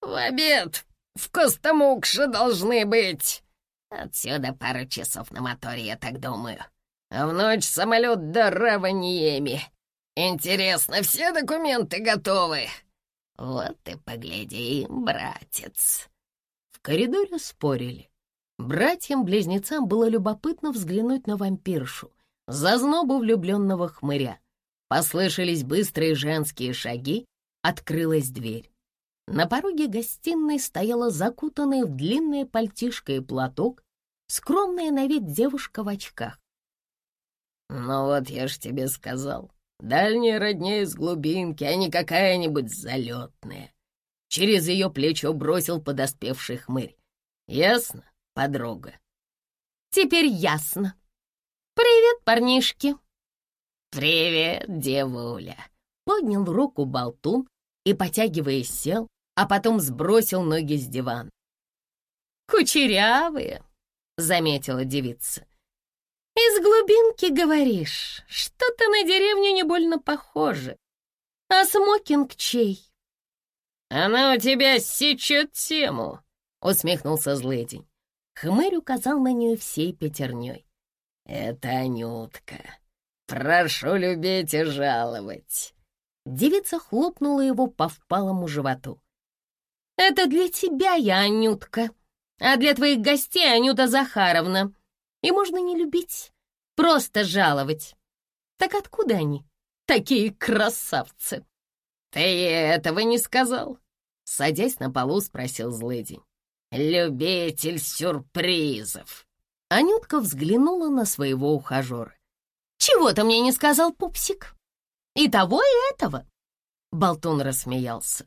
«В обед в Костомукше должны быть. Отсюда пару часов на моторе, я так думаю. А в ночь самолет до Раваньеми. Интересно, все документы готовы?» «Вот и погляди, братец». В коридоре спорили. Братьям-близнецам было любопытно взглянуть на вампиршу, зазнобу влюбленного хмыря. Послышались быстрые женские шаги, открылась дверь. На пороге гостиной стояла закутанная в длинное пальтишко и платок, скромная на вид девушка в очках. «Ну вот я ж тебе сказал, дальняя родня из глубинки, а не какая-нибудь залетная». Через ее плечо бросил подоспевший хмырь. «Ясно, подруга?» «Теперь ясно. Привет, парнишки!» «Привет, девуля!» Поднял руку болтун и, потягиваясь, сел, а потом сбросил ноги с дивана. «Кучерявые!» — заметила девица. «Из глубинки, говоришь? Что-то на деревню не больно похоже. А смокинг чей?» «Она у тебя сечет тему!» — усмехнулся злыдень. Хмырь указал на нее всей пятерней. «Это Анютка. Прошу любить и жаловать». Девица хлопнула его по впалому животу. «Это для тебя я, Анютка, а для твоих гостей Анюта Захаровна. И можно не любить, просто жаловать. Так откуда они, такие красавцы?» «Ты этого не сказал?» Садясь на полу, спросил злыдень. «Любитель сюрпризов!» Анютка взглянула на своего ухажера. «Чего ты мне не сказал, пупсик? И того, и этого!» Болтун рассмеялся.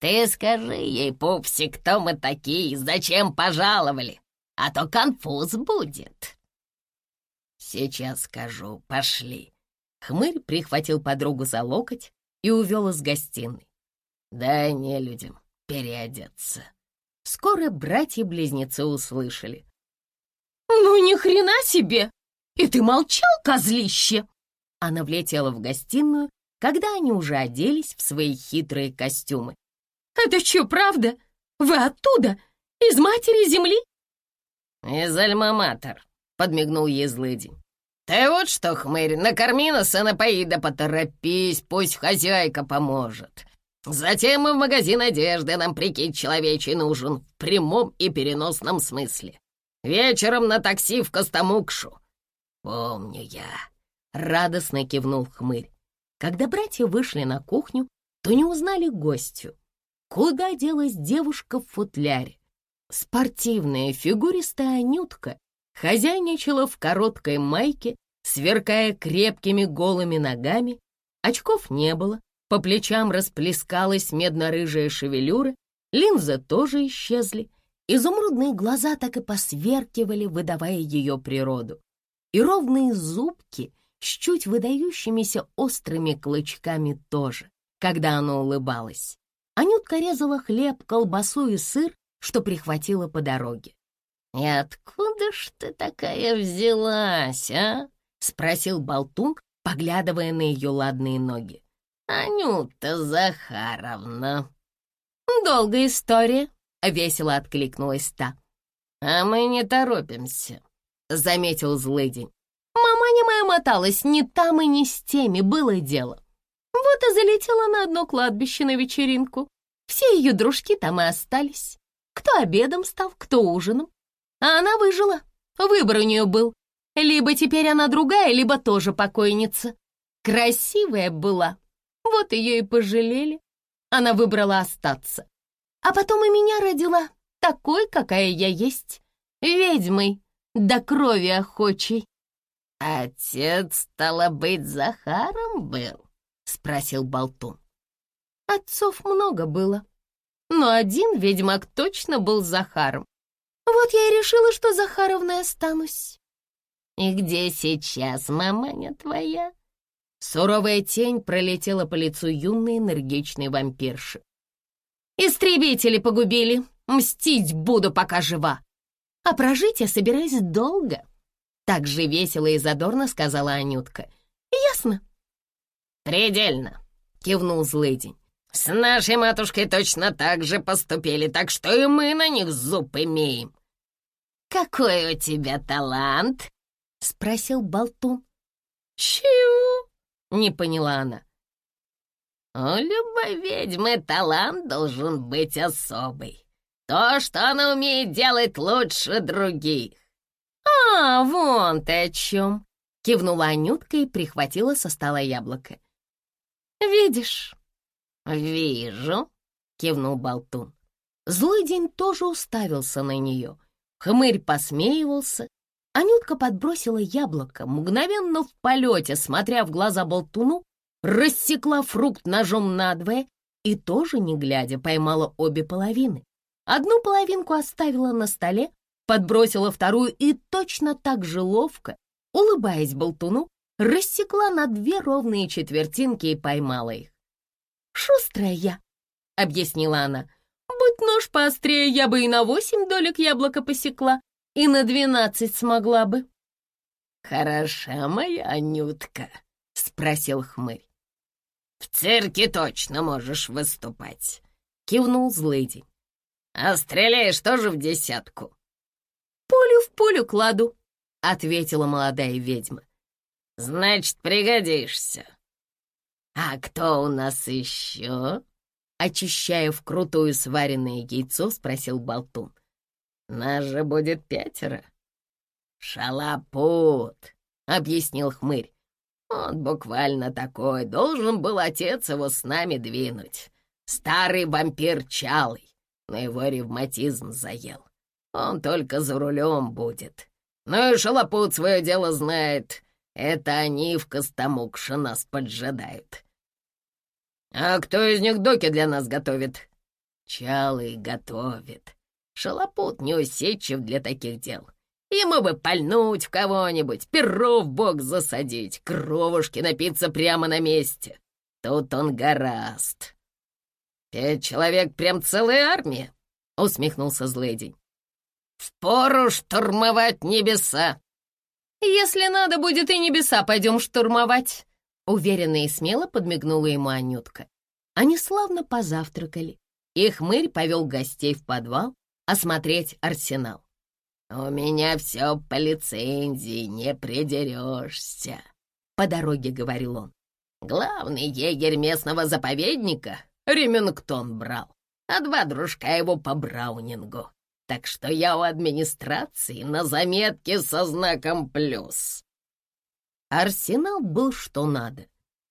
«Ты скажи ей, пупсик, кто мы такие, зачем пожаловали, а то конфуз будет». «Сейчас скажу, пошли». Хмырь прихватил подругу за локоть и увел из гостиной. «Дай не людям переодеться». Скоро братья-близнецы услышали. «Ну ни хрена себе! И ты молчал, козлище!» Она влетела в гостиную, когда они уже оделись в свои хитрые костюмы. «Это что, правда? Вы оттуда? Из матери земли?» «Из Альма-Матер», — подмигнул ей злыдень. «Ты вот что, хмырь, накорми нас и напои, да поторопись, пусть хозяйка поможет. Затем мы в магазин одежды, нам прикид человечий нужен в прямом и переносном смысле. Вечером на такси в Костомукшу. Помню я. — радостно кивнул хмырь. Когда братья вышли на кухню, то не узнали гостью. Куда делась девушка в футляре? Спортивная фигуристая Анютка хозяйничала в короткой майке, сверкая крепкими голыми ногами. Очков не было, по плечам расплескалась медно-рыжая шевелюра, линзы тоже исчезли, изумрудные глаза так и посверкивали, выдавая ее природу. И ровные зубки с чуть выдающимися острыми клычками тоже, когда она улыбалась. Анютка резала хлеб, колбасу и сыр, что прихватила по дороге. «И откуда ж ты такая взялась, а?» — спросил Болтун, поглядывая на ее ладные ноги. «Анюта Захаровна». «Долгая история», — весело откликнулась та. «А мы не торопимся», — заметил злыдень. «Мама моя моталась ни там и ни с теми, было дело. Вот и залетела на одно кладбище на вечеринку. Все ее дружки там и остались. Кто обедом стал, кто ужином. А она выжила. Выбор у нее был. Либо теперь она другая, либо тоже покойница. Красивая была. Вот ее и пожалели. Она выбрала остаться. А потом и меня родила, такой, какая я есть. Ведьмой, до крови охочей. «Отец, стало быть, Захаром был?» — спросил Болтун. Отцов много было, но один ведьмак точно был Захаром. Вот я и решила, что Захаровной останусь. «И где сейчас маманя твоя?» Суровая тень пролетела по лицу юной энергичной вампирши. «Истребители погубили, мстить буду, пока жива. А прожить я собираюсь долго». Так же весело и задорно сказала Анютка. «Ясно?» «Предельно», — кивнул злыдень. «С нашей матушкой точно так же поступили, так что и мы на них зуб имеем». «Какой у тебя талант?» — спросил Болтун. «Чего?» — не поняла она. «У любой ведьмы талант должен быть особый. То, что она умеет делать лучше других». «А, вон ты о чем!» — кивнула Анютка и прихватила со стола яблоко. «Видишь?» «Вижу», — кивнул Болтун. Злой день тоже уставился на нее. Хмырь посмеивался. Анютка подбросила яблоко, мгновенно в полете, смотря в глаза болтуну, рассекла фрукт ножом надвое и тоже, не глядя, поймала обе половины. Одну половинку оставила на столе, подбросила вторую и точно так же ловко, улыбаясь болтуну, рассекла на две ровные четвертинки и поймала их. «Шустрая я», — объяснила она. «Будь нож поострее, я бы и на восемь долек яблока посекла, и на двенадцать смогла бы». «Хороша моя Анютка», — спросил хмырь. «В цирке точно можешь выступать», — кивнул злыдень. «А стреляешь тоже в десятку?» «Пулю в пулю кладу», — ответила молодая ведьма. «Значит, пригодишься. А кто у нас еще?» Очищая вкрутую сваренное яйцо, спросил Болтун. «Нас же будет пятеро». «Шалопут», — объяснил хмырь. «Он буквально такой, должен был отец его с нами двинуть. Старый вампир Чалый, но его ревматизм заел. Он только за рулем будет. Ну и Шалопут свое дело знает. Это они в Костомукше нас поджидают». «А кто из них доки для нас готовит?» «Чалый готовит. Шалопут неусидчив для таких дел. Ему бы пальнуть в кого-нибудь, перо в бок засадить, кровушки напиться прямо на месте. Тут он гораст. «Пять человек прям целая армия», — усмехнулся злыдень. «Впору штурмовать небеса!» «Если надо будет и небеса пойдем штурмовать», — уверенно и смело подмигнула ему Анютка. Они славно позавтракали, и хмырь повел гостей в подвал осмотреть арсенал. «У меня все по лицензии, не придерешься», — по дороге говорил он. «Главный егерь местного заповедника Ремингтон брал, а два дружка его по Браунингу. Так что я у администрации на заметке со знаком «плюс». Арсенал был что надо.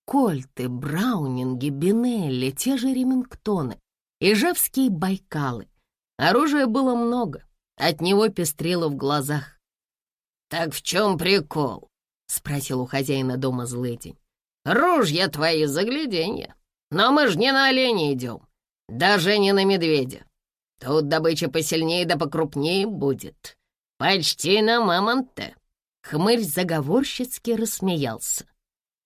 Кольты, Браунинги, Бинелли, те же Ремингтоны, Ижевские Байкалы. Оружия было много, от него пестрило в глазах. «Так в чем прикол?» — спросил у хозяина дома злый день. «Ружья твои загляденья, но мы ж не на оленя идем, даже не на медведя. Тут добыча посильнее да покрупнее будет, почти на мамонта». Хмырь заговорщицки рассмеялся.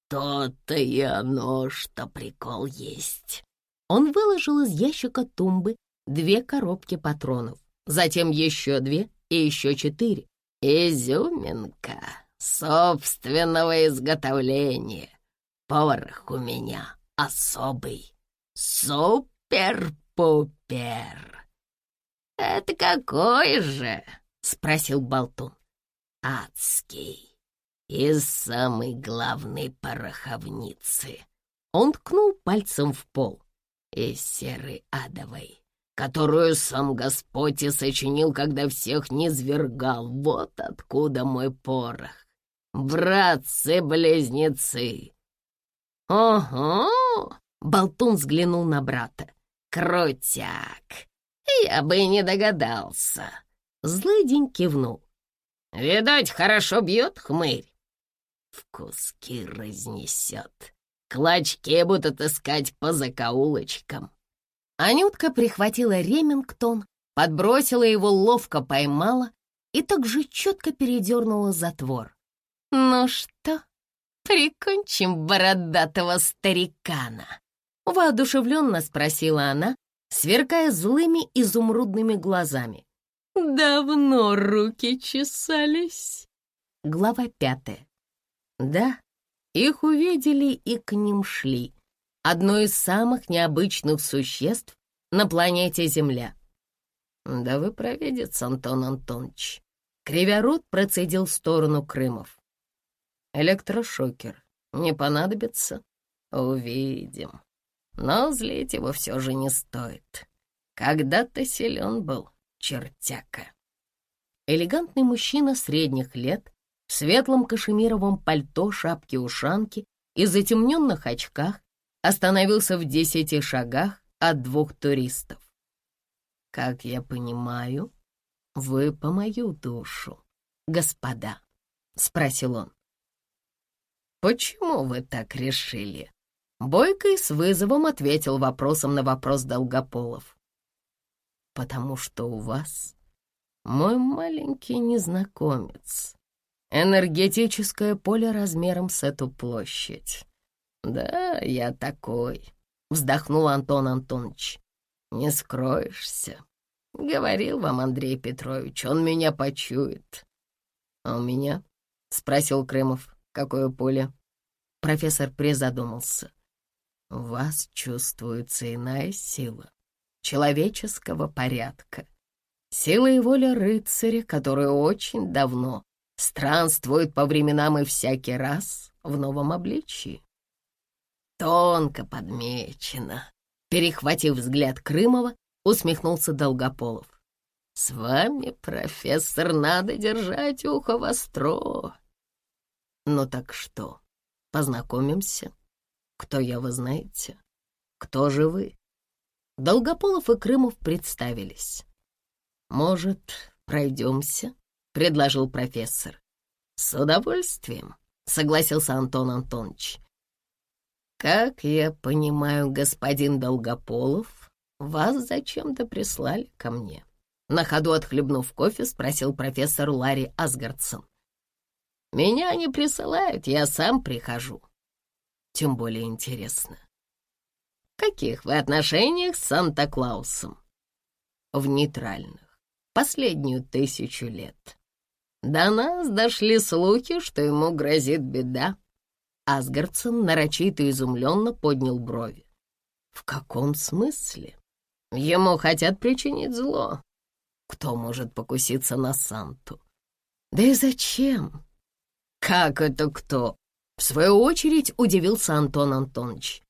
«То-то и оно, что прикол есть». Он выложил из ящика тумбы две коробки патронов, затем еще две и еще четыре. «Изюминка собственного изготовления. Порох у меня особый. Супер-пупер». «Это какой же?» — спросил Болтун адский, из самой главной пороховницы. Он ткнул пальцем в пол. Из серы адовой, которую сам Господь и сочинил, когда всех низвергал. Вот откуда мой порох. Братцы-близнецы. «Ого!» — Болтун взглянул на брата. «Крутяк! Я бы и не догадался!» Злый день кивнул. Видать, хорошо бьет хмырь. В куски разнесет. Клочки будут искать по закоулочкам. Анютка прихватила Ремингтон, подбросила его, ловко поймала и так же четко передернула затвор. «Ну что, прикончим бородатого старикана?» Воодушевленно спросила она, сверкая злыми изумрудными глазами. Давно руки чесались. Глава пятая. Да, их увидели и к ним шли. Одно из самых необычных существ на планете Земля. Да вы провидец, Антон Антонович. Кривя рот процедил в сторону Крымов. Электрошокер не понадобится? Увидим. Но злить его все же не стоит. Когда-то силен был чертяка. Элегантный мужчина средних лет в светлом кашемировом пальто, шапке-ушанке и затемненных очках остановился в десяти шагах от двух туристов. «Как я понимаю, вы по мою душу, господа», — спросил он. «Почему вы так решили?» Бойко с вызовом ответил вопросом на вопрос Долгополов потому что у вас мой маленький незнакомец. Энергетическое поле размером с эту площадь. Да, я такой, вздохнул Антон Антонович. Не скроешься. Говорил вам Андрей Петрович, он меня почует. А у меня? Спросил Крымов. Какое поле? Профессор призадумался. У вас чувствуется иная сила человеческого порядка. Сила и воля рыцаря, который очень давно странствует по временам и всякий раз в новом обличии. Тонко подмечено. Перехватив взгляд Крымова, усмехнулся Долгополов. «С вами, профессор, надо держать ухо востро». «Ну так что, познакомимся? Кто я, вы знаете? Кто же вы?» Долгополов и Крымов представились. «Может, пройдемся?» — предложил профессор. «С удовольствием», — согласился Антон Антонович. «Как я понимаю, господин Долгополов, вас зачем-то прислали ко мне?» На ходу отхлебнув кофе, спросил профессор Ларри Асгардсон. «Меня не присылают, я сам прихожу». «Тем более интересно, каких вы отношениях с Санта-Клаусом?» «В нейтральных. Последнюю тысячу лет. До нас дошли слухи, что ему грозит беда». Асгардсон нарочито изумленно поднял брови. «В каком смысле? Ему хотят причинить зло. Кто может покуситься на Санту? Да и зачем?» «Как это кто?» В свою очередь удивился Антон Антонович.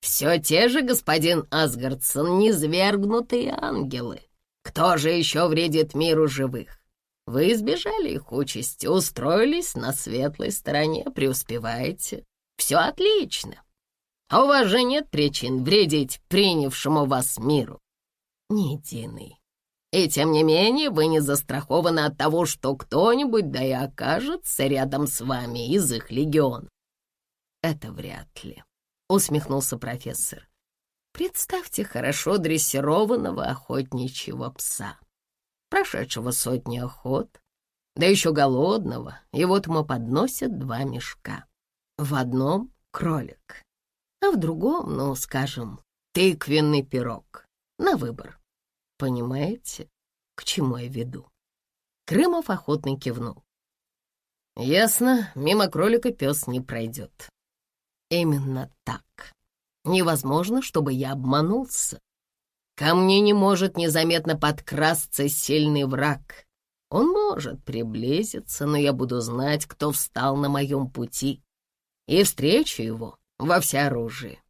Все те же, господин Асгардсон, низвергнутые ангелы. Кто же еще вредит миру живых? Вы избежали их участи, устроились на светлой стороне, преуспеваете. Все отлично. А у вас же нет причин вредить принявшему вас миру. Ни единый. И тем не менее вы не застрахованы от того, что кто-нибудь да и окажется рядом с вами из их легиона. Это вряд ли, усмехнулся профессор. Представьте хорошо дрессированного охотничьего пса, прошедшего сотни охот, да еще голодного, и вот ему подносят два мешка. В одном — кролик, а в другом, ну, скажем, тыквенный пирог. На выбор. Понимаете, к чему я веду?» Крымов охотно кивнул. «Ясно, мимо кролика пес не пройдет». «Именно так. Невозможно, чтобы я обманулся. Ко мне не может незаметно подкрасться сильный враг. Он может приблизиться, но я буду знать, кто встал на моем пути, и встречу его во всеоружии».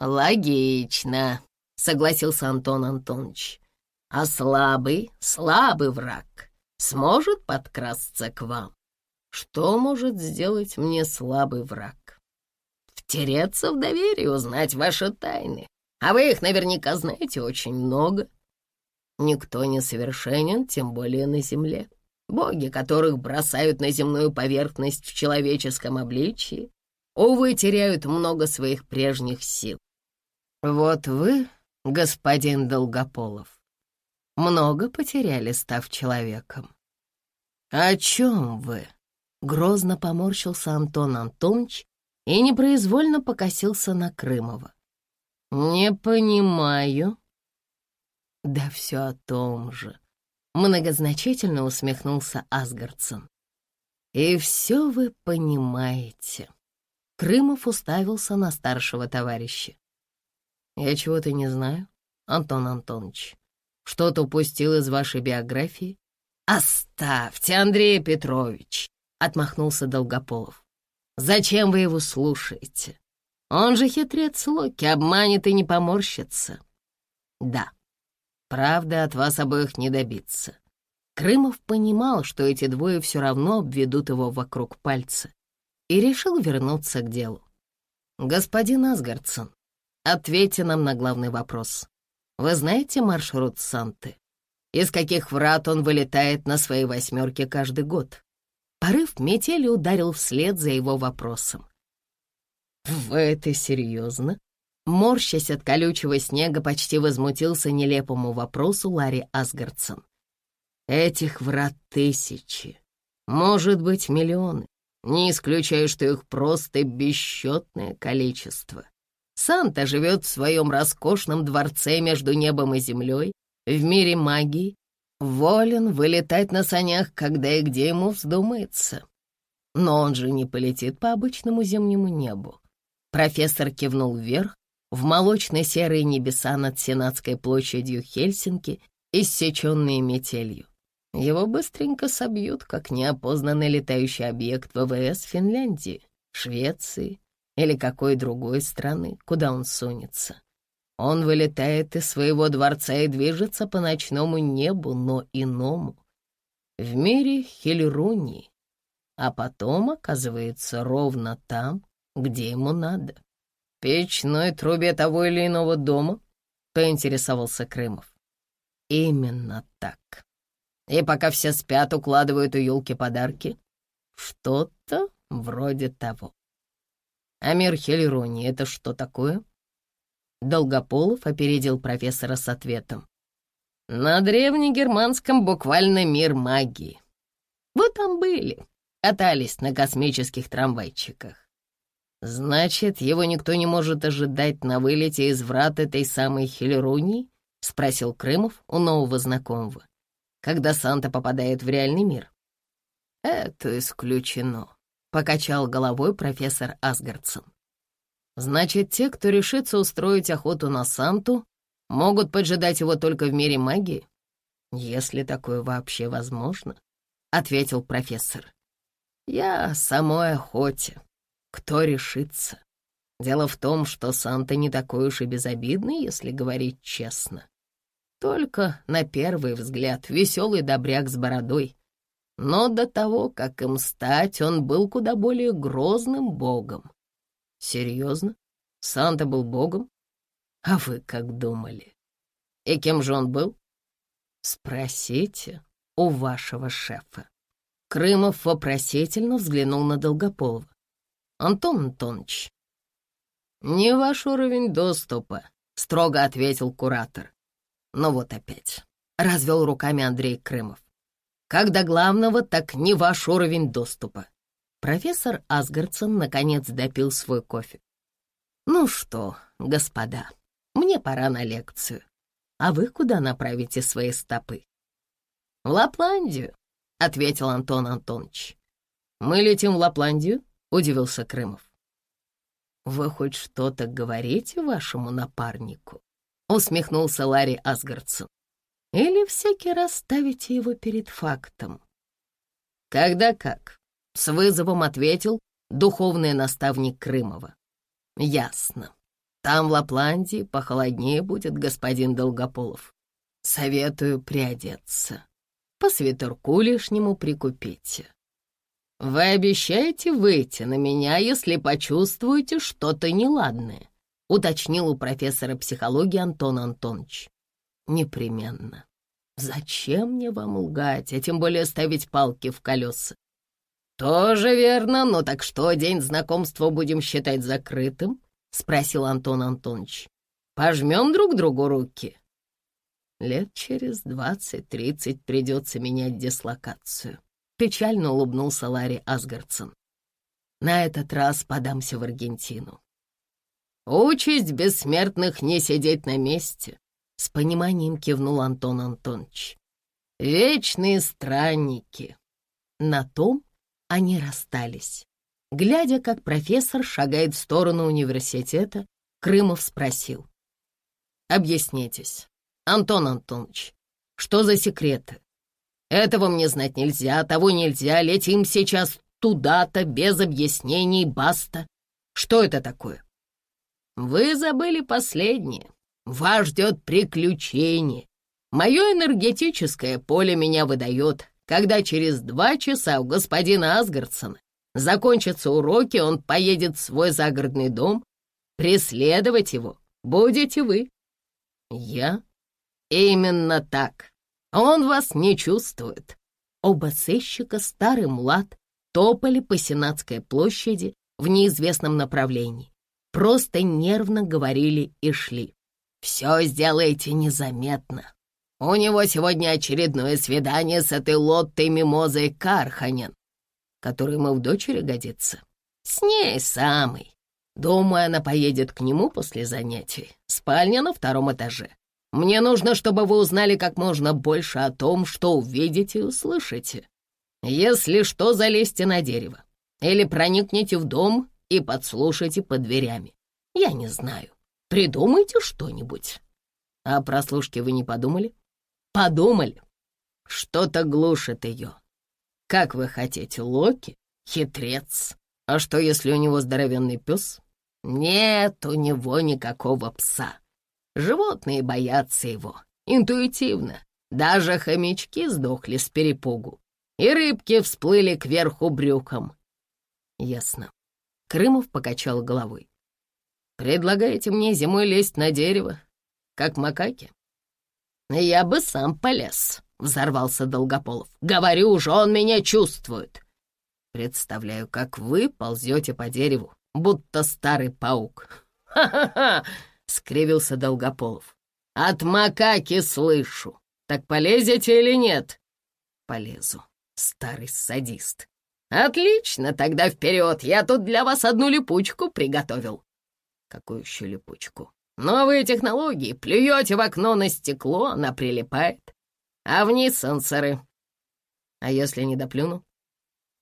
«Логично», — согласился Антон Антонович. «А слабый, слабый враг сможет подкрасться к вам? Что может сделать мне слабый враг? Втереться в доверие, узнать ваши тайны, а вы их наверняка знаете очень много. Никто не совершенен, тем более на земле. Боги, которых бросают на земную поверхность в человеческом обличии, увы, теряют много своих прежних сил. Вот вы, господин Долгополов, много потеряли, став человеком. О чем вы? Грозно поморщился Антон Антонович и непроизвольно покосился на Крымова. «Не понимаю». «Да все о том же», — многозначительно усмехнулся Асгардсон. «И все вы понимаете». Крымов уставился на старшего товарища. «Я чего-то не знаю, Антон Антонович. Что-то упустил из вашей биографии?» «Оставьте, Андрей Петрович!» — отмахнулся Долгополов. «Зачем вы его слушаете? Он же хитрец Локи, обманет и не поморщится». «Да, правда от вас обоих не добиться». Крымов понимал, что эти двое все равно обведут его вокруг пальца, и решил вернуться к делу. «Господин Асгардсон, ответьте нам на главный вопрос. Вы знаете маршрут Санты? Из каких врат он вылетает на своей восьмерке каждый год?» Порыв метели ударил вслед за его вопросом. «Вы это серьезно?» Морщась от колючего снега, почти возмутился нелепому вопросу Ларри Асгардсон. «Этих врат тысячи, может быть, миллионы. Не исключаю, что их просто бесчетное количество. Санта живет в своем роскошном дворце между небом и землей, в мире магии, волен вылетать на санях, когда и где ему вздумается. Но он же не полетит по обычному зимнему небу. Профессор кивнул вверх, в молочно-серые небеса над Сенатской площадью Хельсинки, иссеченные метелью. Его быстренько собьют, как неопознанный летающий объект ВВС Финляндии, Швеции или какой другой страны, куда он сунется. Он вылетает из своего дворца и движется по ночному небу, но иному, в мире Хельруни, а потом оказывается ровно там, где ему надо. «Печной трубе того или иного дома?» — поинтересовался Крымов. «Именно так», и пока все спят, укладывают у елки подарки. Что-то вроде того. А мир Хелерони — это что такое? Долгополов опередил профессора с ответом. На древнегерманском буквально мир магии. Вот там были, катались на космических трамвайчиках. Значит, его никто не может ожидать на вылете из врат этой самой Хелеронии? Спросил Крымов у нового знакомого когда Санта попадает в реальный мир?» «Это исключено», — покачал головой профессор Асгардсон. «Значит, те, кто решится устроить охоту на Санту, могут поджидать его только в мире магии? Если такое вообще возможно», — ответил профессор. «Я самой охоте. Кто решится? Дело в том, что Санта не такой уж и безобидный, если говорить честно. Только на первый взгляд веселый добряк с бородой. Но до того, как им стать, он был куда более грозным богом. Серьезно? Санта был богом? А вы как думали? И кем же он был? Спросите у вашего шефа. Крымов вопросительно взглянул на Долгополова. «Антон Антонович, не ваш уровень доступа», — строго ответил куратор. «Ну вот опять», — развел руками Андрей Крымов. «Как до главного, так не ваш уровень доступа». Профессор Асгардсон наконец допил свой кофе. «Ну что, господа, мне пора на лекцию. А вы куда направите свои стопы?» «В Лапландию», — ответил Антон Антонович. «Мы летим в Лапландию?» — удивился Крымов. «Вы хоть что-то говорите вашему напарнику?» — усмехнулся Ларри Асгардсон. «Или всякий раз ставите его перед фактом?» «Когда как?» — с вызовом ответил духовный наставник Крымова. «Ясно. Там, в Лапландии, похолоднее будет господин Долгополов. Советую приодеться по свитерку лишнему прикупите. Вы обещаете выйти на меня, если почувствуете что-то неладное, уточнил у профессора психологии Антон Антонович. Непременно. Зачем мне вам лгать, а тем более ставить палки в колеса? Тоже верно, но так что, день знакомства будем считать закрытым? Спросил Антон Антонович. Пожмем друг другу руки. Лет через двадцать-тридцать придется менять дислокацию. Печально улыбнулся Ларри Асгардсон. На этот раз подамся в Аргентину. Участь бессмертных не сидеть на месте, с пониманием кивнул Антон Антонович. Вечные странники. На том они расстались. Глядя, как профессор шагает в сторону университета, Крымов спросил. «Объяснитесь, Антон Антонович, что за секреты? Этого мне знать нельзя, того нельзя, летим сейчас туда-то, без объяснений, баста. Что это такое? Вы забыли последнее. Вас ждет приключение. Мое энергетическое поле меня выдает, когда через два часа у господина Асгардсона закончатся уроки, он поедет в свой загородный дом. Преследовать его будете вы. Я? «Именно так. Он вас не чувствует». Оба сыщика, старый млад, топали по Сенатской площади в неизвестном направлении. Просто нервно говорили и шли. «Все сделайте незаметно. У него сегодня очередное свидание с этой Лоттой Мимозой Карханен, которой мы в дочери годится. С ней самой. Думаю, она поедет к нему после занятий. Спальня на втором этаже. Мне нужно, чтобы вы узнали как можно больше о том, что увидите и услышите. Если что, залезьте на дерево или проникните в дом и подслушайте под дверями. Я не знаю. Придумайте что-нибудь. О прослушке вы не подумали? Подумали. Что-то глушит ее. Как вы хотите, Локи? Хитрец. А что, если у него здоровенный пес? Нет у него никакого пса. Животные боятся его, интуитивно. Даже хомячки сдохли с перепугу, и рыбки всплыли кверху брюком. Ясно. Крымов покачал головой. Предлагаете мне зимой лезть на дерево, как макаки? Я бы сам полез, взорвался Долгополов. Говорю же, он меня чувствует. Представляю, как вы ползете по дереву, будто старый паук. Ха-ха-ха! — скривился Долгополов. «От макаки слышу. Так полезете или нет?» «Полезу, старый садист». «Отлично, тогда вперед. Я тут для вас одну липучку приготовил». «Какую еще липучку?» «Новые технологии. Плюете в окно на стекло, она прилипает. А вниз сенсоры». «А если не доплюну?»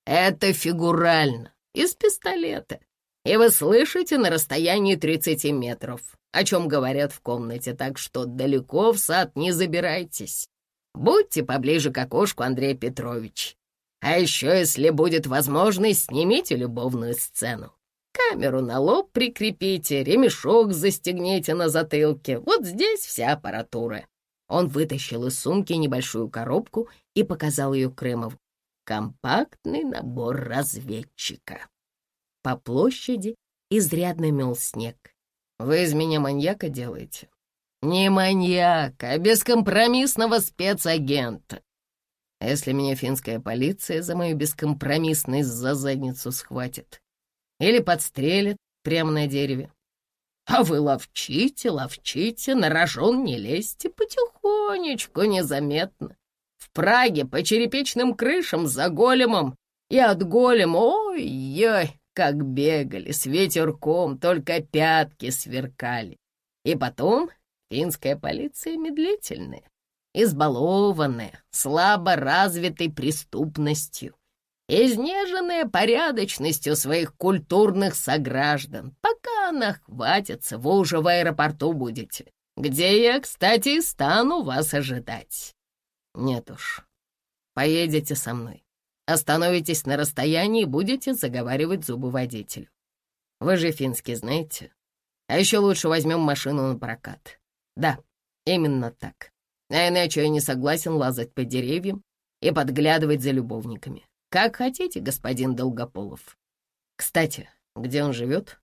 «Это фигурально. Из пистолета. И вы слышите на расстоянии 30 метров о чем говорят в комнате, так что далеко в сад не забирайтесь. Будьте поближе к окошку, Андрей Петрович. А еще, если будет возможность, снимите любовную сцену. Камеру на лоб прикрепите, ремешок застегните на затылке. Вот здесь вся аппаратура». Он вытащил из сумки небольшую коробку и показал ее Крымову. компактный набор разведчика. По площади изрядно мел снег. Вы из меня маньяка делаете? Не маньяка, а бескомпромиссного спецагента. Если меня финская полиция за мою бескомпромиссность за задницу схватит или подстрелит прямо на дереве, а вы ловчите, ловчите, на рожон не лезьте, потихонечку, незаметно. В Праге по черепичным крышам за големом и от голема, ой-ой, как бегали с ветерком, только пятки сверкали. И потом финская полиция медлительная, избалованная, слабо развитой преступностью, изнеженная порядочностью своих культурных сограждан. Пока она хватится, вы уже в аэропорту будете, где я, кстати, стану вас ожидать. Нет уж, поедете со мной. Остановитесь на расстоянии и будете заговаривать зубы водителю. Вы же финский знаете. А еще лучше возьмем машину на прокат. Да, именно так. А иначе я не согласен лазать по деревьям и подглядывать за любовниками. Как хотите, господин Долгополов. Кстати, где он живет?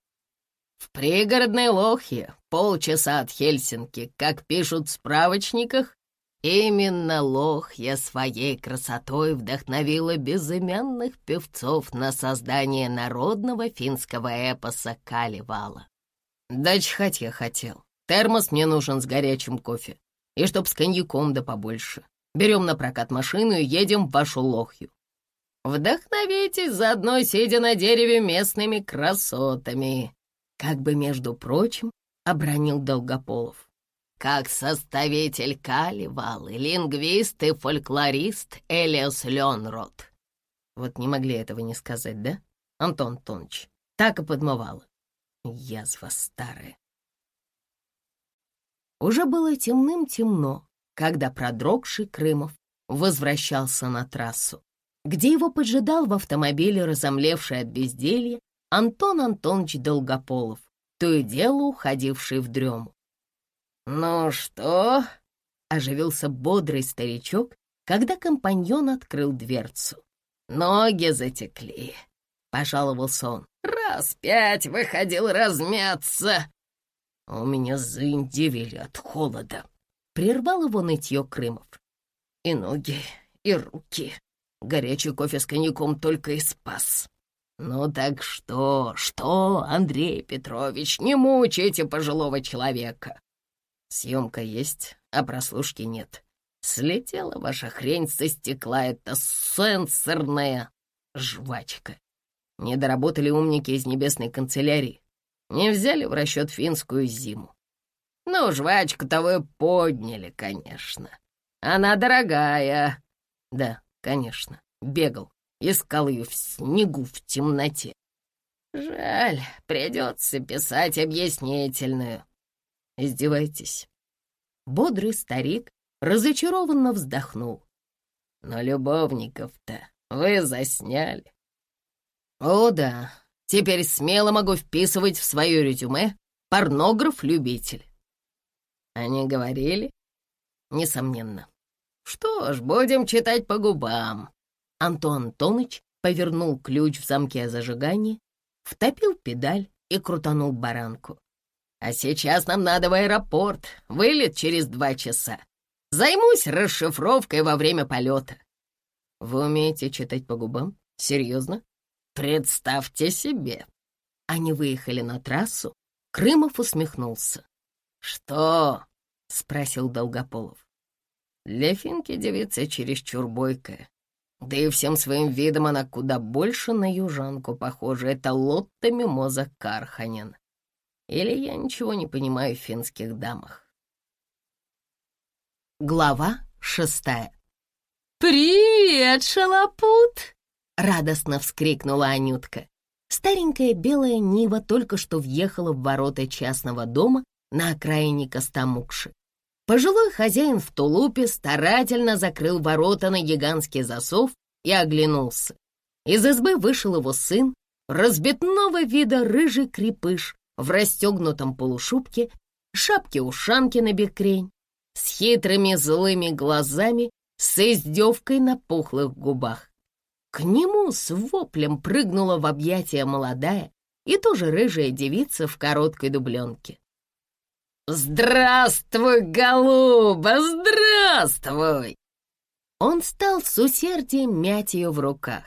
В пригородной Лохе, полчаса от Хельсинки, как пишут в справочниках, Именно Лохья своей красотой вдохновила безымянных певцов на создание народного финского эпоса Каливала. Да чхать я хотел. Термос мне нужен с горячим кофе. И чтоб с коньяком да побольше. Берем на прокат машину и едем в вашу Лохью. Вдохновитесь заодно, сидя на дереве местными красотами. Как бы, между прочим, обронил Долгополов. Как составитель Каливалы, лингвист и фольклорист Элиас Ленрод. Вот не могли этого не сказать, да, Антон Антонович? Так и подмывало. Язва старая. Уже было темным-темно, когда продрогший Крымов возвращался на трассу, где его поджидал в автомобиле разомлевший от безделья Антон Антонович Долгополов, то и дело уходивший в дрему. «Ну что?» — оживился бодрый старичок, когда компаньон открыл дверцу. «Ноги затекли», — пожаловался он. «Раз пять выходил размяться». «У меня заиндивели от холода», — прервал его нытье Крымов. «И ноги, и руки. Горячий кофе с коньяком только и спас». «Ну так что, что, Андрей Петрович, не мучайте пожилого человека. Съемка есть, а прослушки нет. Слетела ваша хрень со стекла, это сенсорная жвачка. Не доработали умники из небесной канцелярии. Не взяли в расчет финскую зиму. Ну, жвачку-то вы подняли, конечно. Она дорогая. Да, конечно, бегал, искал ее в снегу, в темноте. Жаль, придется писать объяснительную. Издеваетесь?» Бодрый старик разочарованно вздохнул. «Но любовников-то вы засняли». «О да, теперь смело могу вписывать в свое резюме порнограф-любитель». Они говорили? Несомненно. Что ж, будем читать по губам. Антон Антоныч повернул ключ в замке зажигания, втопил педаль и крутанул баранку. А сейчас нам надо в аэропорт. Вылет через два часа. Займусь расшифровкой во время полета. Вы умеете читать по губам? Серьезно? Представьте себе. Они выехали на трассу. Крымов усмехнулся. «Что?» — спросил Долгополов. «Для финки девица чересчур бойкая. Да и всем своим видом она куда больше на южанку похожа. Это Лотта Мимоза Карханин. Или я ничего не понимаю в финских дамах. Глава шестая. «Привет, шалопут!» — радостно вскрикнула Анютка. Старенькая белая Нива только что въехала в ворота частного дома на окраине Костомукши. Пожилой хозяин в тулупе старательно закрыл ворота на гигантский засов и оглянулся. Из избы вышел его сын, разбитного вида рыжий крепыш в расстегнутом полушубке, шапке-ушанке на бекрень, с хитрыми злыми глазами, с издевкой на пухлых губах. К нему с воплем прыгнула в объятия молодая и тоже рыжая девица в короткой дубленке. «Здравствуй, голуба, здравствуй!» Он стал с усердием мять ее в руках.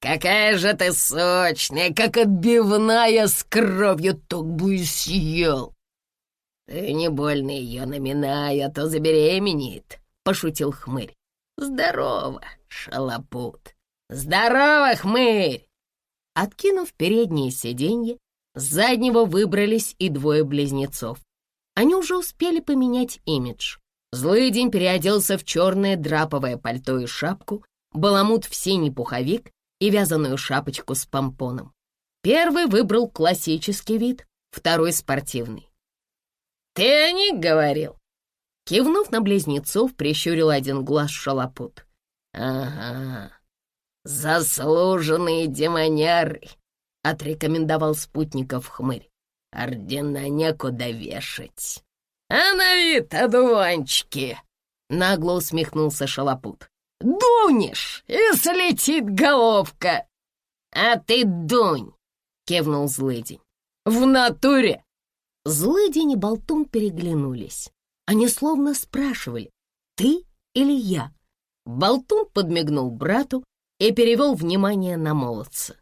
«Какая же ты сочная, как отбивная с кровью, так бы съел!» «Ты не больно ее наминай, а то забеременеет», — пошутил хмырь. «Здорово, шалопут! Здорово, хмырь!» Откинув передние сиденья, с заднего выбрались и двое близнецов. Они уже успели поменять имидж. Злый день переоделся в черное драповое пальто и шапку, баламут в синий пуховик и вязаную шапочку с помпоном. Первый выбрал классический вид, второй — спортивный. «Ты о них говорил?» Кивнув на близнецов, прищурил один глаз шалопут. «Ага, заслуженные демоняры», — отрекомендовал спутников хмырь. «Ордена некуда вешать». «А на вид одуванчики!» — нагло усмехнулся шалопут. «Дунешь, и слетит головка!» «А ты дунь!» — кивнул злыдень. «В натуре!» Злыдень и болтун переглянулись. Они словно спрашивали, ты или я? Болтун подмигнул брату и перевел внимание на молодца.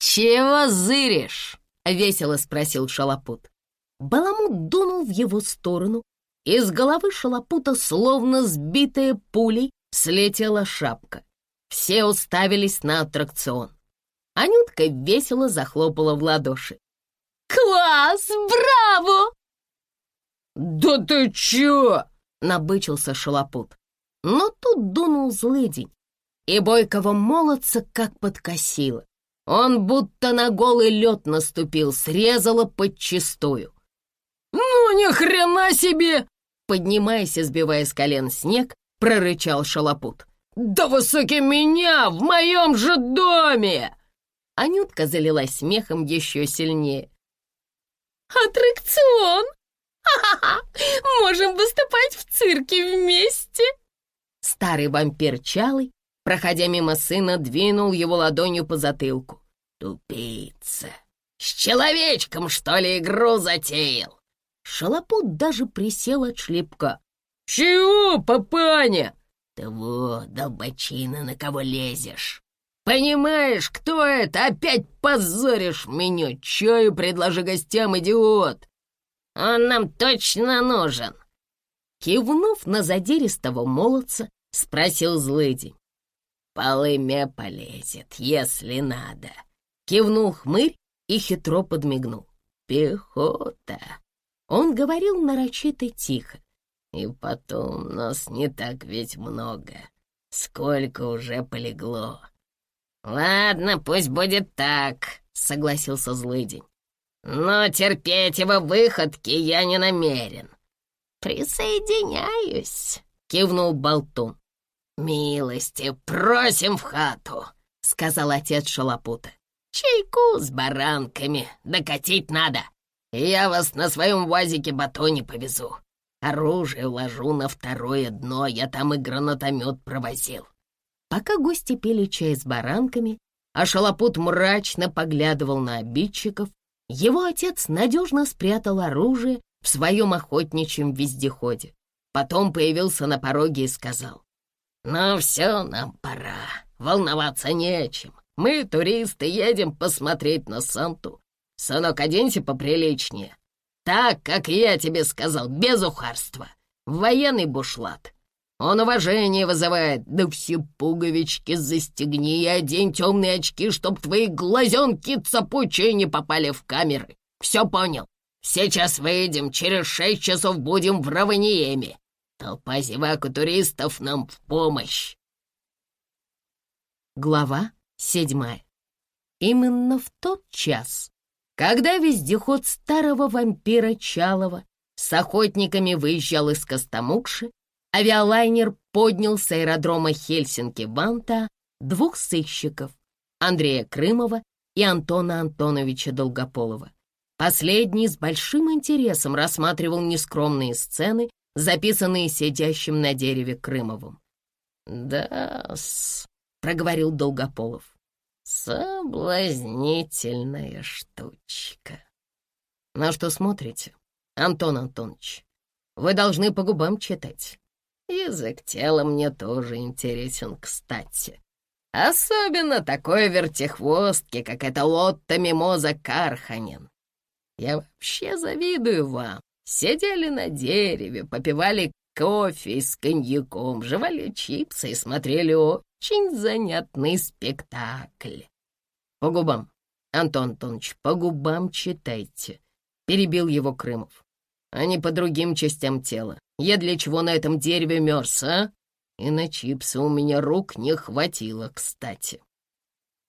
«Чего зыришь?» — весело спросил шалопут. Баламут дунул в его сторону, и с головы шалопута, словно сбитая пулей, слетела шапка. Все уставились на аттракцион. Анютка весело захлопала в ладоши. «Класс! Браво!» «Да ты чё?» — набычился шалопут. Но тут дунул злый день, и бойкого молодца как подкосило. Он будто на голый лед наступил, срезало подчистую. «Ну, ни хрена себе!» Поднимаясь сбивая с колен снег, прорычал шалопут. «Да высоки меня в моем же доме!» Анютка залилась смехом еще сильнее. «Аттракцион! Ха-ха-ха! Можем выступать в цирке вместе!» Старый вампир Чалый, проходя мимо сына, двинул его ладонью по затылку. «Тупица! С человечком, что ли, игру затеял?» Шалопут даже присел от шлепка. «Чего, папаня?» «Того, долбочина, на кого лезешь?» «Понимаешь, кто это? Опять позоришь меня! Чаю предложи гостям, идиот!» «Он нам точно нужен!» Кивнув на задиристого молодца, спросил злыдень. «Полымя полезет, если надо!» Кивнул хмырь и хитро подмигнул. «Пехота!» Он говорил нарочито тихо. «И потом нас не так ведь много. Сколько уже полегло!» «Ладно, пусть будет так», — согласился злыдень. «Но терпеть его выходки я не намерен». «Присоединяюсь», — кивнул Болтун. «Милости просим в хату», — сказал отец Шалопута. «Чайку с баранками докатить надо. Я вас на своем вазике-батоне повезу. Оружие ложу на второе дно, я там и гранатомет провозил». Пока гости пили чай с баранками, а шалопут мрачно поглядывал на обидчиков, его отец надежно спрятал оружие в своем охотничьем вездеходе. Потом появился на пороге и сказал, «Ну все, нам пора, волноваться нечем. Мы, туристы, едем посмотреть на Санту. «Сынок, оденься поприличнее. Так, как я тебе сказал, без ухарства. Военный бушлат. Он уважение вызывает. Да все пуговички застегни и одень темные очки, чтоб твои глазенки цапучие не попали в камеры. Все понял? Сейчас выйдем, через шесть часов будем в Раваниеме. Толпа зевак и туристов нам в помощь. Глава седьмая. Именно в тот час когда вездеход старого вампира Чалова с охотниками выезжал из Костомукши, авиалайнер поднял с аэродрома Хельсинки-Банта двух сыщиков — Андрея Крымова и Антона Антоновича Долгополова. Последний с большим интересом рассматривал нескромные сцены, записанные сидящим на дереве Крымовым. «Да-с», — проговорил Долгополов. «Соблазнительная штучка». «На что смотрите, Антон Антонович? Вы должны по губам читать. Язык тела мне тоже интересен, кстати. Особенно такой вертихвостки, как эта Лотта Мимоза Карханин. Я вообще завидую вам. Сидели на дереве, попивали кофе с коньяком, жевали чипсы и смотрели очень занятный спектакль. По губам, Антон Антонович, по губам читайте, перебил его Крымов, а не по другим частям тела. Я для чего на этом дереве мерз, а? И на чипсы у меня рук не хватило, кстати.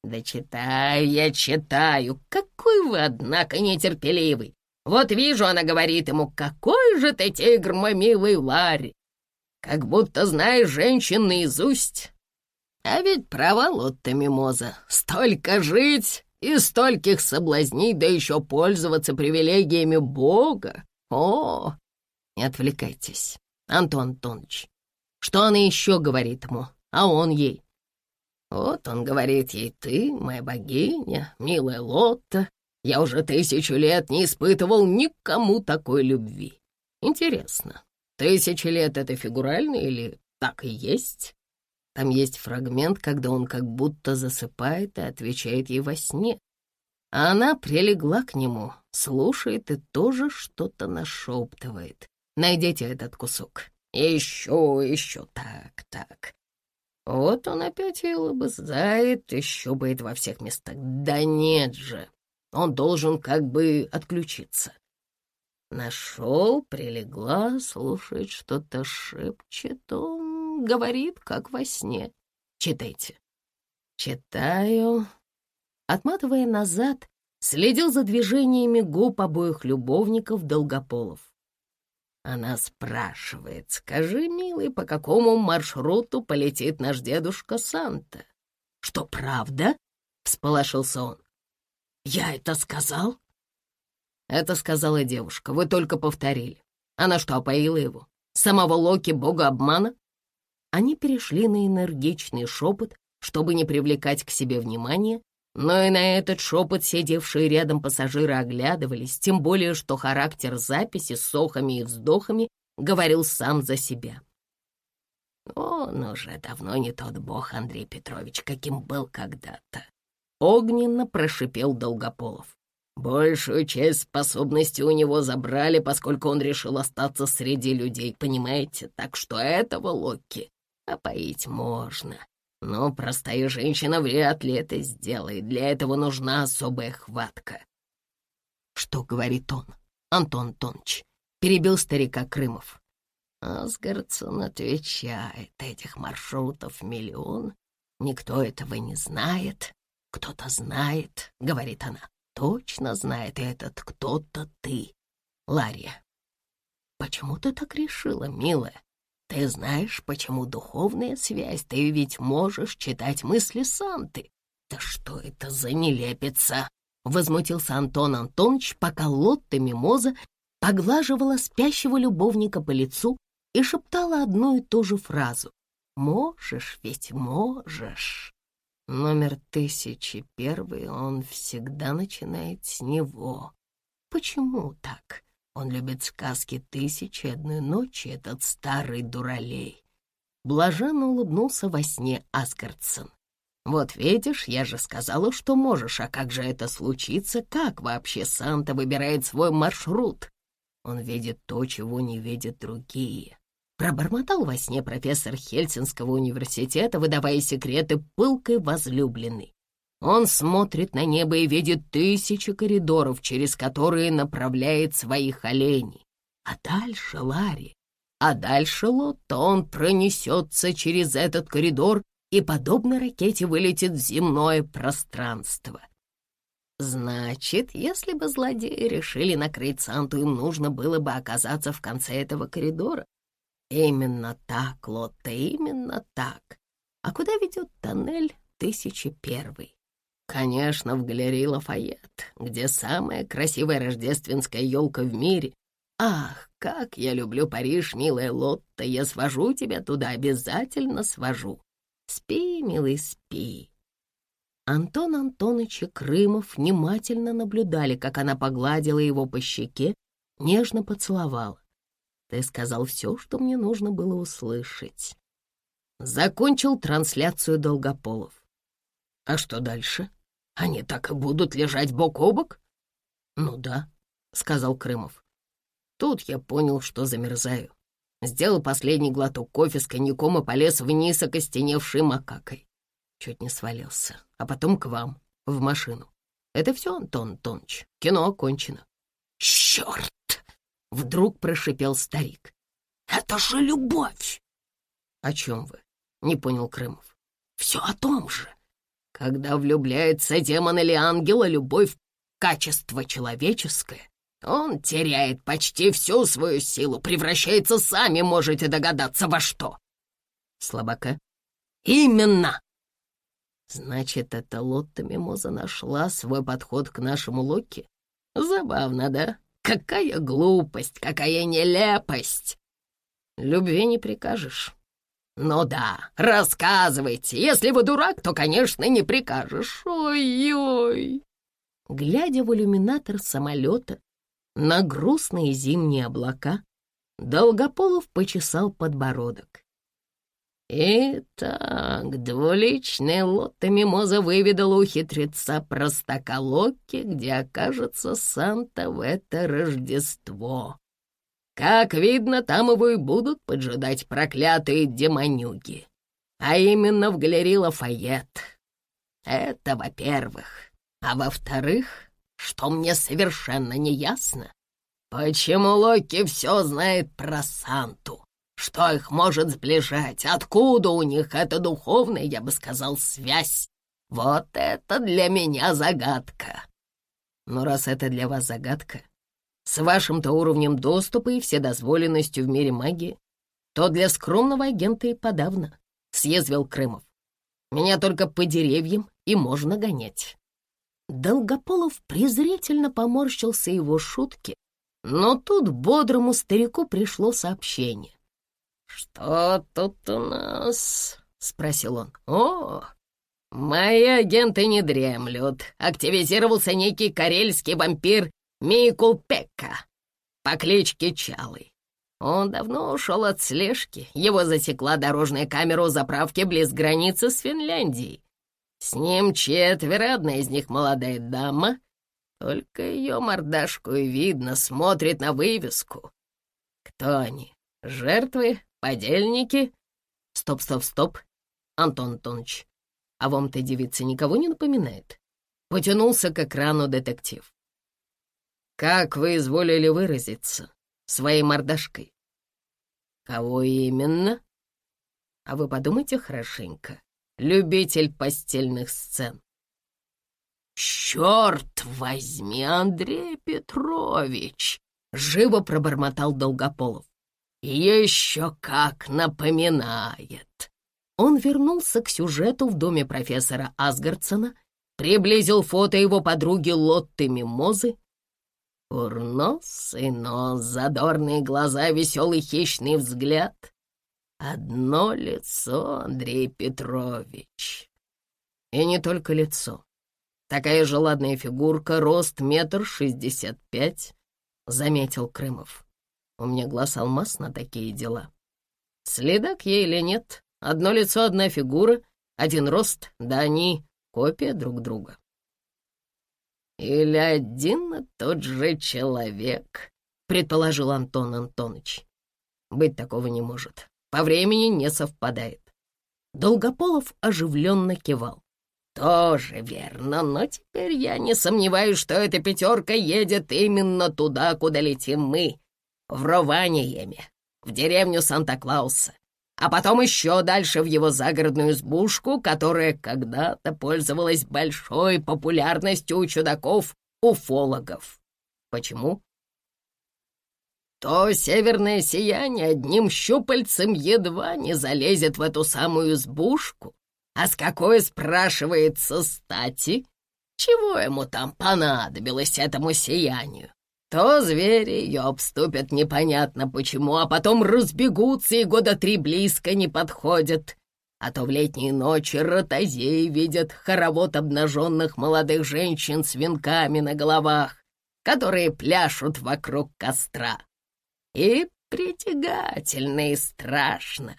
Да читаю я, читаю. Какой вы, однако, нетерпеливый. Вот вижу, она говорит ему, какой же ты тигр, мой милый Ларри. Как будто знаешь женщин наизусть. А ведь права Лотта Мимоза. Столько жить и стольких соблазнить, да еще пользоваться привилегиями Бога. О, не отвлекайтесь, Антон Антонович. Что она еще говорит ему, а он ей? Вот он говорит ей, ты, моя богиня, милая Лотта, я уже тысячу лет не испытывал никому такой любви. Интересно, тысячи лет — это фигурально или так и есть? Там есть фрагмент, когда он как будто засыпает и отвечает ей во сне. А она прилегла к нему, слушает и тоже что-то нашептывает. Найдите этот кусок. Еще, еще, так, так. Вот он опять и лобызает, и щупает во всех местах. Да нет же, он должен как бы отключиться. Нашел, прилегла, слушает, что-то шепчет, он говорит, как во сне. Читайте. Читаю. Отматывая назад, следил за движениями губ обоих любовников Долгополов. Она спрашивает, скажи, милый, по какому маршруту полетит наш дедушка Санта? Что, правда? Всполошился он. Я это сказал? Это сказала девушка, вы только повторили. Она что, опоила его? Самого Локи, бога обмана? Они перешли на энергичный шепот, чтобы не привлекать к себе внимания, но и на этот шепот сидевшие рядом пассажиры оглядывались, тем более, что характер записи с сохами и вздохами говорил сам за себя. Он уже давно не тот бог, Андрей Петрович, каким был когда-то. Огненно прошипел Долгополов. Большую часть способностей у него забрали, поскольку он решил остаться среди людей, понимаете? Так что этого Локи опоить можно. Но простая женщина вряд ли это сделает. Для этого нужна особая хватка. Что говорит он, Антон Антонович? Перебил старика Крымов. Асгардсон отвечает, этих маршрутов миллион. Никто этого не знает. Кто-то знает, говорит она. Точно знает, этот кто-то ты, Лария. Почему ты так решила, милая? Ты знаешь, почему духовная связь? Ты ведь можешь читать мысли Санты. Да что это за нелепица? Возмутился Антон Антонович, пока Лотта Мимоза поглаживала спящего любовника по лицу и шептала одну и ту же фразу. «Можешь, ведь можешь». Номер тысячи первый он всегда начинает с него. Почему так? Он любит сказки «Тысячи одной ночи», этот старый дуралей. Блаженно улыбнулся во сне Асгардсон. «Вот видишь, я же сказала, что можешь, а как же это случится? Как вообще Санта выбирает свой маршрут? Он видит то, чего не видят другие». Пробормотал во сне профессор Хельсинского университета, выдавая секреты пылкой возлюбленной. Он смотрит на небо и видит тысячи коридоров, через которые направляет своих оленей. А дальше Ларри, а дальше Лотто, он пронесется через этот коридор и, подобно ракете, вылетит в земное пространство. Значит, если бы злодеи решили накрыть Санту, им нужно было бы оказаться в конце этого коридора. Именно так, Лотто, именно так. А куда ведет тоннель тысячи первый? Конечно, в галерее Лафайет, где самая красивая рождественская елка в мире. Ах, как я люблю Париж, милая Лотта, я свожу тебя туда, обязательно свожу. Спи, милый, спи. Антон Антонович и Крымов внимательно наблюдали, как она погладила его по щеке, нежно поцеловала. Ты сказал все, что мне нужно было услышать. Закончил трансляцию Долгополов. А что дальше? Они так и будут лежать бок о бок? Ну да, сказал Крымов. Тут я понял, что замерзаю. Сделал последний глоток кофе с коньяком и полез вниз окостеневшей макакой. Чуть не свалился. А потом к вам, в машину. Это все, Антон Антонович. Кино окончено. Черт! Вдруг прошипел старик. Это же любовь! О чем вы? Не понял Крымов. Все о том же. Когда влюбляется демон или ангел, а любовь — качество человеческое, он теряет почти всю свою силу, превращается, сами можете догадаться, во что. Слабака? Именно! Значит, эта Лотта Мимоза нашла свой подход к нашему Локи? Забавно, да? Какая глупость, какая нелепость! Любви не прикажешь. Ну да, рассказывайте. Если вы дурак, то, конечно, не прикажешь. Ой-ой. Глядя в иллюминатор самолета, на грустные зимние облака, Долгополов почесал подбородок. Итак, двуличная лота Мимоза выведала у хитреца простака Локи, где окажется Санта в это Рождество. Как видно, там его и будут поджидать проклятые демонюги, а именно в галерее Лафайет. Это во-первых. А во-вторых, что мне совершенно не ясно. Почему Локи все знает про Санту? Что их может сближать? Откуда у них эта духовная, я бы сказал, связь? Вот это для меня загадка. Но раз это для вас загадка, с вашим-то уровнем доступа и вседозволенностью в мире магии, то для скромного агента и подавно, — съязвил Крымов. Меня только по деревьям и можно гонять. Долгополов презрительно поморщился его шутки, но тут бодрому старику пришло сообщение. «Что тут у нас?» — спросил он. «О, мои агенты не дремлют. Активизировался некий карельский вампир Микул Пекка по кличке Чалый. Он давно ушел от слежки. Его засекла дорожная камера у заправки близ границы с Финляндией. С ним четверо, одна из них молодая дама. Только ее мордашку и видно, смотрит на вывеску. Кто они? Жертвы? Подельники? Стоп, стоп, стоп. Антон Антонович, а вам-то девица никого не напоминает? Потянулся к экрану детектив. Как вы изволили выразиться? Своей мордашкой. Кого именно? А вы подумайте хорошенько любитель постельных сцен. «Черт возьми, Андрей Петрович!» — живо пробормотал Долгополов. «Еще как напоминает!» Он вернулся к сюжету в доме профессора Асгардсона, приблизил фото его подруги Лотты Мимозы. Курносый нос, задорные глаза, веселый хищный взгляд. Одно лицо, Андрей Петрович. И не только лицо. Такая же ладная фигурка, рост метр шестьдесят пять, заметил Крымов. У меня глаз алмаз на такие дела. Следак ей или нет, одно лицо, одна фигура, один рост, да они копия друг друга. Или один и тот же человек, предположил Антон Антонович. Быть такого не может по времени не совпадает. Долгополов оживленно кивал. «Тоже верно, но теперь я не сомневаюсь, что эта пятерка едет именно туда, куда летим мы, в Рованиеме, в деревню Санта-Клауса, а потом еще дальше в его загородную избушку, которая когда-то пользовалась большой популярностью у чудаков-уфологов. Почему? то северное сияние одним щупальцем едва не залезет в эту самую избушку. А с какой, спрашивается, стати? Чего ему там понадобилось этому сиянию? То звери ее обступят непонятно почему, а потом разбегутся и года три близко не подходят. а то в летние ночи ротозеи видят хоровод обнаженных молодых женщин с венками на головах, которые пляшут вокруг костра. И притягательно и страшно.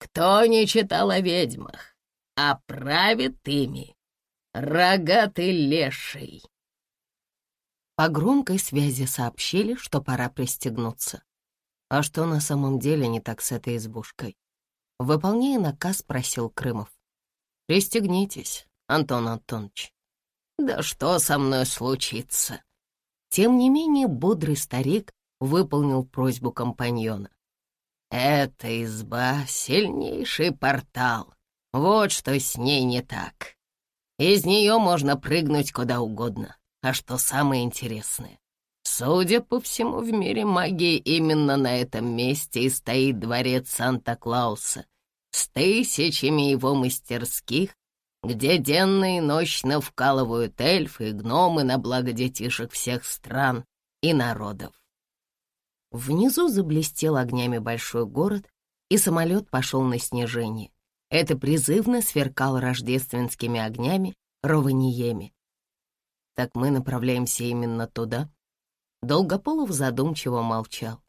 Кто не читал о ведьмах, а правит ими рогатый леший. По громкой связи сообщили, что пора пристегнуться. А что на самом деле не так с этой избушкой? Выполняя наказ, спросил Крымов. «Пристегнитесь, Антон Антонович». «Да что со мной случится?» Тем не менее, бодрый старик выполнил просьбу компаньона. «Эта изба — сильнейший портал. Вот что с ней не так. Из нее можно прыгнуть куда угодно. А что самое интересное, судя по всему в мире магии, именно на этом месте и стоит дворец Санта-Клауса с тысячами его мастерских, где денно и ночно вкалывают эльфы и гномы на благо детишек всех стран и народов. Внизу заблестел огнями большой город, и самолет пошел на снижение. Это призывно сверкал рождественскими огнями Рованиеми. Так мы направляемся именно туда? Долгополов задумчиво молчал.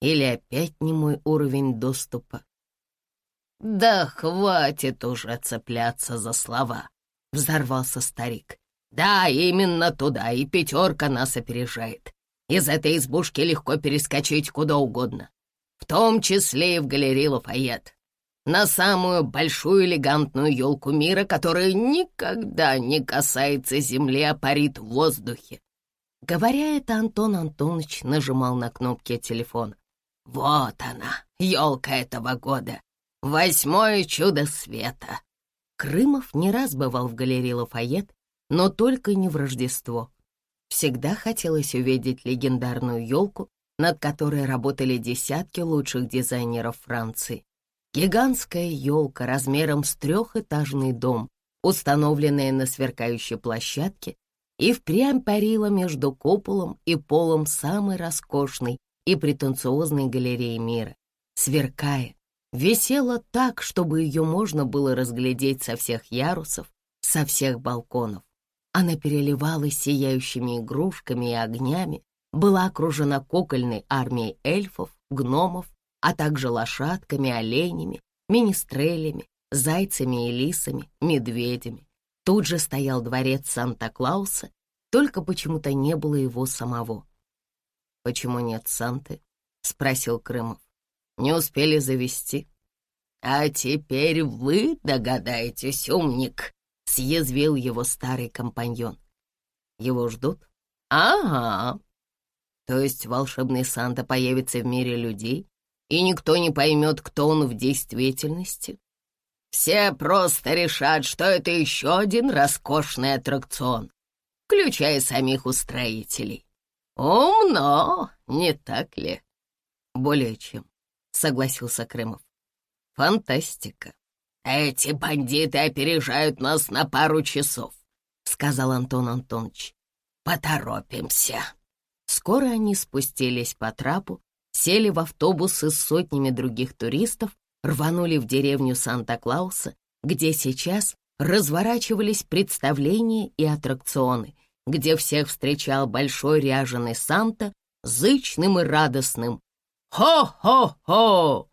Или опять не мой уровень доступа? «Да хватит уже цепляться за слова», — взорвался старик. «Да, именно туда, и пятерка нас опережает. Из этой избушки легко перескочить куда угодно, в том числе и в галерею Лафайет на самую большую элегантную елку мира, которая никогда не касается земли, а парит в воздухе. Говоря это, Антон Антонович нажимал на кнопки телефона. «Вот она, елка этого года, восьмое чудо света». Крымов не раз бывал в галерее Лафайет, но только не в Рождество. Всегда хотелось увидеть легендарную елку, над которой работали десятки лучших дизайнеров Франции. Гигантская елка размером с трехэтажный дом, установленная на сверкающей площадке, и впрямь парила между куполом и полом самой роскошной и претенциозной галереи мира. Сверкая, висела так, чтобы ее можно было разглядеть со всех ярусов, со всех балконов. Она переливалась сияющими игрушками и огнями, была окружена кукольной армией эльфов, гномов а также лошадками, оленями, министрелями, зайцами и лисами, медведями. Тут же стоял дворец Санта-Клауса, только почему-то не было его самого. «Почему нет Санты?» — спросил Крымов. «Не успели завести?» «А теперь вы догадаетесь, умник!» — съязвил его старый компаньон. «Его ждут?» «Ага». «То есть волшебный Санта появится в мире людей и никто не поймет, кто он в действительности. Все просто решат, что это еще один роскошный аттракцион, включая самих устроителей. Умно, не так ли? Более чем, согласился Крымов. Фантастика. Эти бандиты опережают нас на пару часов, сказал Антон Антонович. Поторопимся. Скоро они спустились по трапу, сели в автобусы с сотнями других туристов, рванули в деревню Санта-Клауса, где сейчас разворачивались представления и аттракционы, где всех встречал большой ряженый Санта, зычным и радостным «Хо-хо-хо!».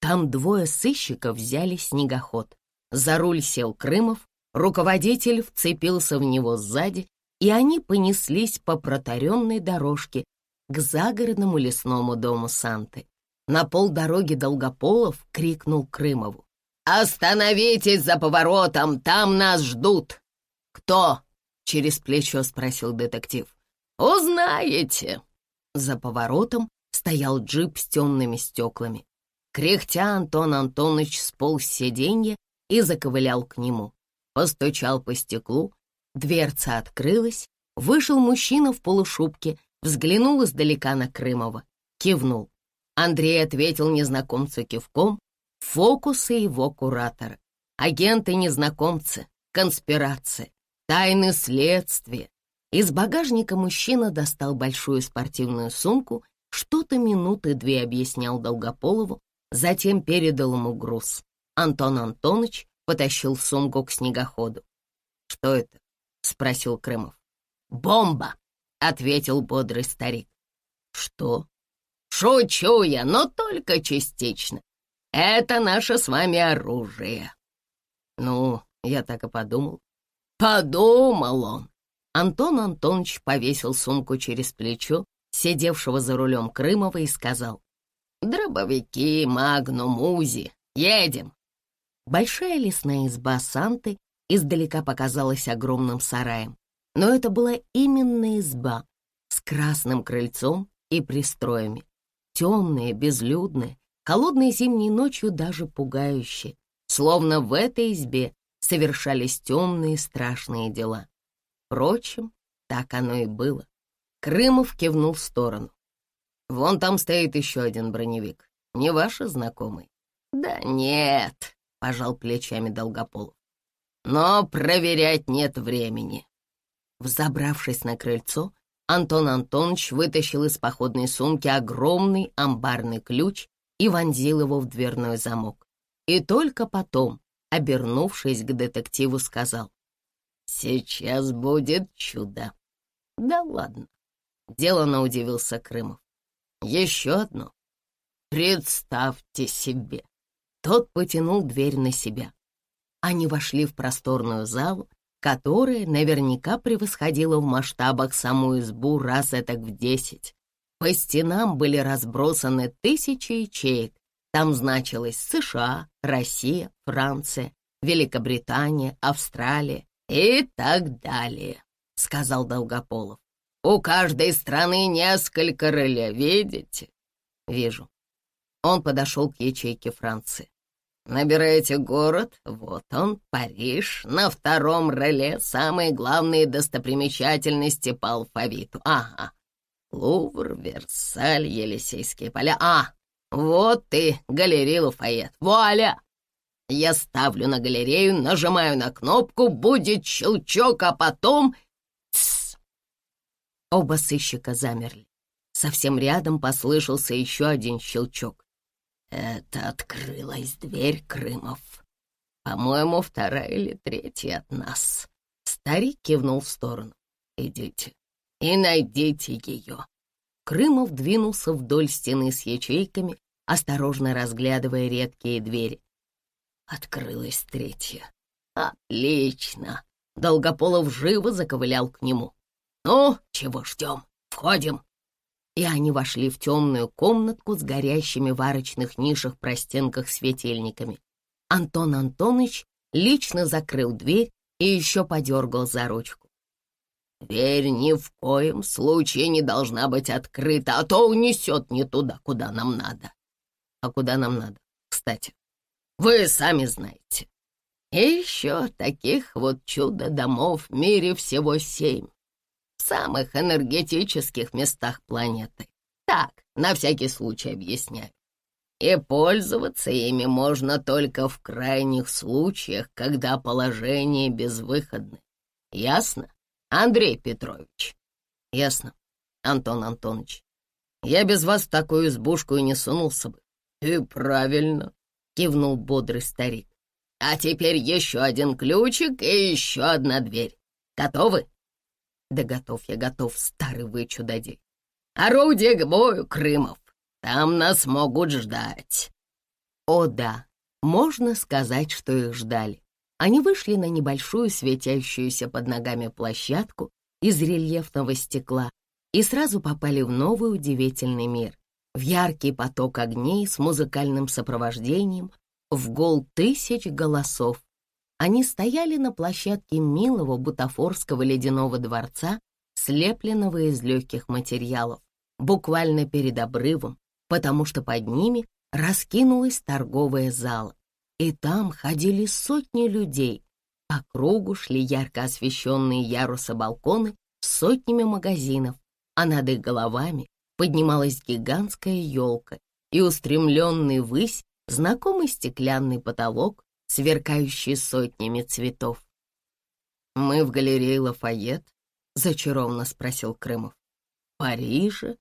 Там двое сыщиков взяли снегоход. За руль сел Крымов, руководитель вцепился в него сзади, и они понеслись по протаренной дорожке к загородному лесному дому Санты. На полдороги Долгополов крикнул Крымову. «Остановитесь за поворотом, там нас ждут!» «Кто?» — через плечо спросил детектив. «Узнаете!» За поворотом стоял джип с темными стеклами. Кряхтя Антон Антонович сполз с сиденья и заковылял к нему. Постучал по стеклу, дверца открылась, вышел мужчина в полушубке взглянул издалека на Крымова, кивнул. Андрей ответил незнакомцу кивком, фокусы его куратора. Агенты-незнакомцы, конспирация, тайны следствия. Из багажника мужчина достал большую спортивную сумку, что-то минуты две объяснял Долгополову, затем передал ему груз. Антон Антонович потащил сумку к снегоходу. «Что это?» — спросил Крымов. «Бомба!» — ответил бодрый старик. «Что?» «Шучу я, но только частично. Это наше с вами оружие». «Ну, я так и подумал». «Подумал он». Антон Антонович повесил сумку через плечо сидевшего за рулем Крымова и сказал. «Дробовики, Магнум, Узи, едем!» Большая лесная изба Санты издалека показалась огромным сараем. Но это была именно изба с красным крыльцом и пристроями. Темная, безлюдная, холодной зимней ночью даже пугающая, словно в этой избе совершались темные страшные дела. Впрочем, так оно и было. Крымов кивнул в сторону. «Вон там стоит еще один броневик. Не ваш знакомый?» «Да нет», — пожал плечами Долгополов. «Но проверять нет времени». Взобравшись на крыльцо, Антон Антонович вытащил из походной сумки огромный амбарный ключ и вонзил его в дверной замок. И только потом, обернувшись к детективу, сказал, «Сейчас будет чудо». «Да ладно, Делано удивился Крымов. Еще одно. Представьте себе. Тот потянул дверь на себя. Они вошли в просторную залу, которая наверняка превосходила в масштабах саму избу раз этак в десять. По стенам были разбросаны тысячи ячеек. Там значилось США, Россия, Франция, Великобритания, Австралия и так далее, — сказал Долгополов. У каждой страны несколько реле, видите? Вижу. Он подошел к ячейке Франции. Набираете город, вот он, Париж, на втором реле самые главные достопримечательности по алфавиту. Ага. Лувр, Версаль, Елисейские поля. А, вот и галерея Лафайет. Вуаля! Я ставлю на галерею, нажимаю на кнопку, будет щелчок, а потом Оба сыщика замерли. Совсем рядом послышался еще один щелчок. Это открылась дверь Крымов. По-моему, вторая или третья от нас. Старик кивнул в сторону. Идите и найдите ее. Крымов двинулся вдоль стены с ячейками, осторожно разглядывая редкие двери. Открылась третья. Отлично. Долгополов живо заковылял к нему. «Ну, чего ждем? Входим!» И они вошли в темную комнатку с горящими в арочных нишах простенках светильниками. Антон Антонович лично закрыл дверь и еще подергал за ручку. «Дверь ни в коем случае не должна быть открыта, а то унесет не туда, куда нам надо». «А куда нам надо, кстати?» «Вы сами знаете. И еще таких вот чудо-домов в мире всего семь самых энергетических местах планеты. Так, на всякий случай объясняю. И пользоваться ими можно только в крайних случаях, когда положение безвыходно. Ясно, Андрей Петрович? Ясно, Антон Антонович. Я без вас в такую избушку и не сунулся бы. И правильно, кивнул бодрый старик. А теперь еще один ключик и еще одна дверь. Готовы? Да готов я готов, старый вы чудодей. Орудие к бою, Крымов. Там нас могут ждать. О да, можно сказать, что их ждали. Они вышли на небольшую светящуюся под ногами площадку из рельефного стекла и сразу попали в новый удивительный мир, в яркий поток огней с музыкальным сопровождением, в гол тысяч голосов, они стояли на площадке милого бутафорского ледяного дворца, слепленного из легких материалов, буквально перед обрывом, потому что под ними раскинулась торговая зала. И там ходили сотни людей. По кругу шли ярко освещенные ярусы балконы с сотнями магазинов, а над их головами поднималась гигантская елка и устремленный ввысь знакомый стеклянный потолок сверкающий сотнями цветов. «Мы в галерее Лафайет?» — зачарованно спросил Крымов. «Париже?»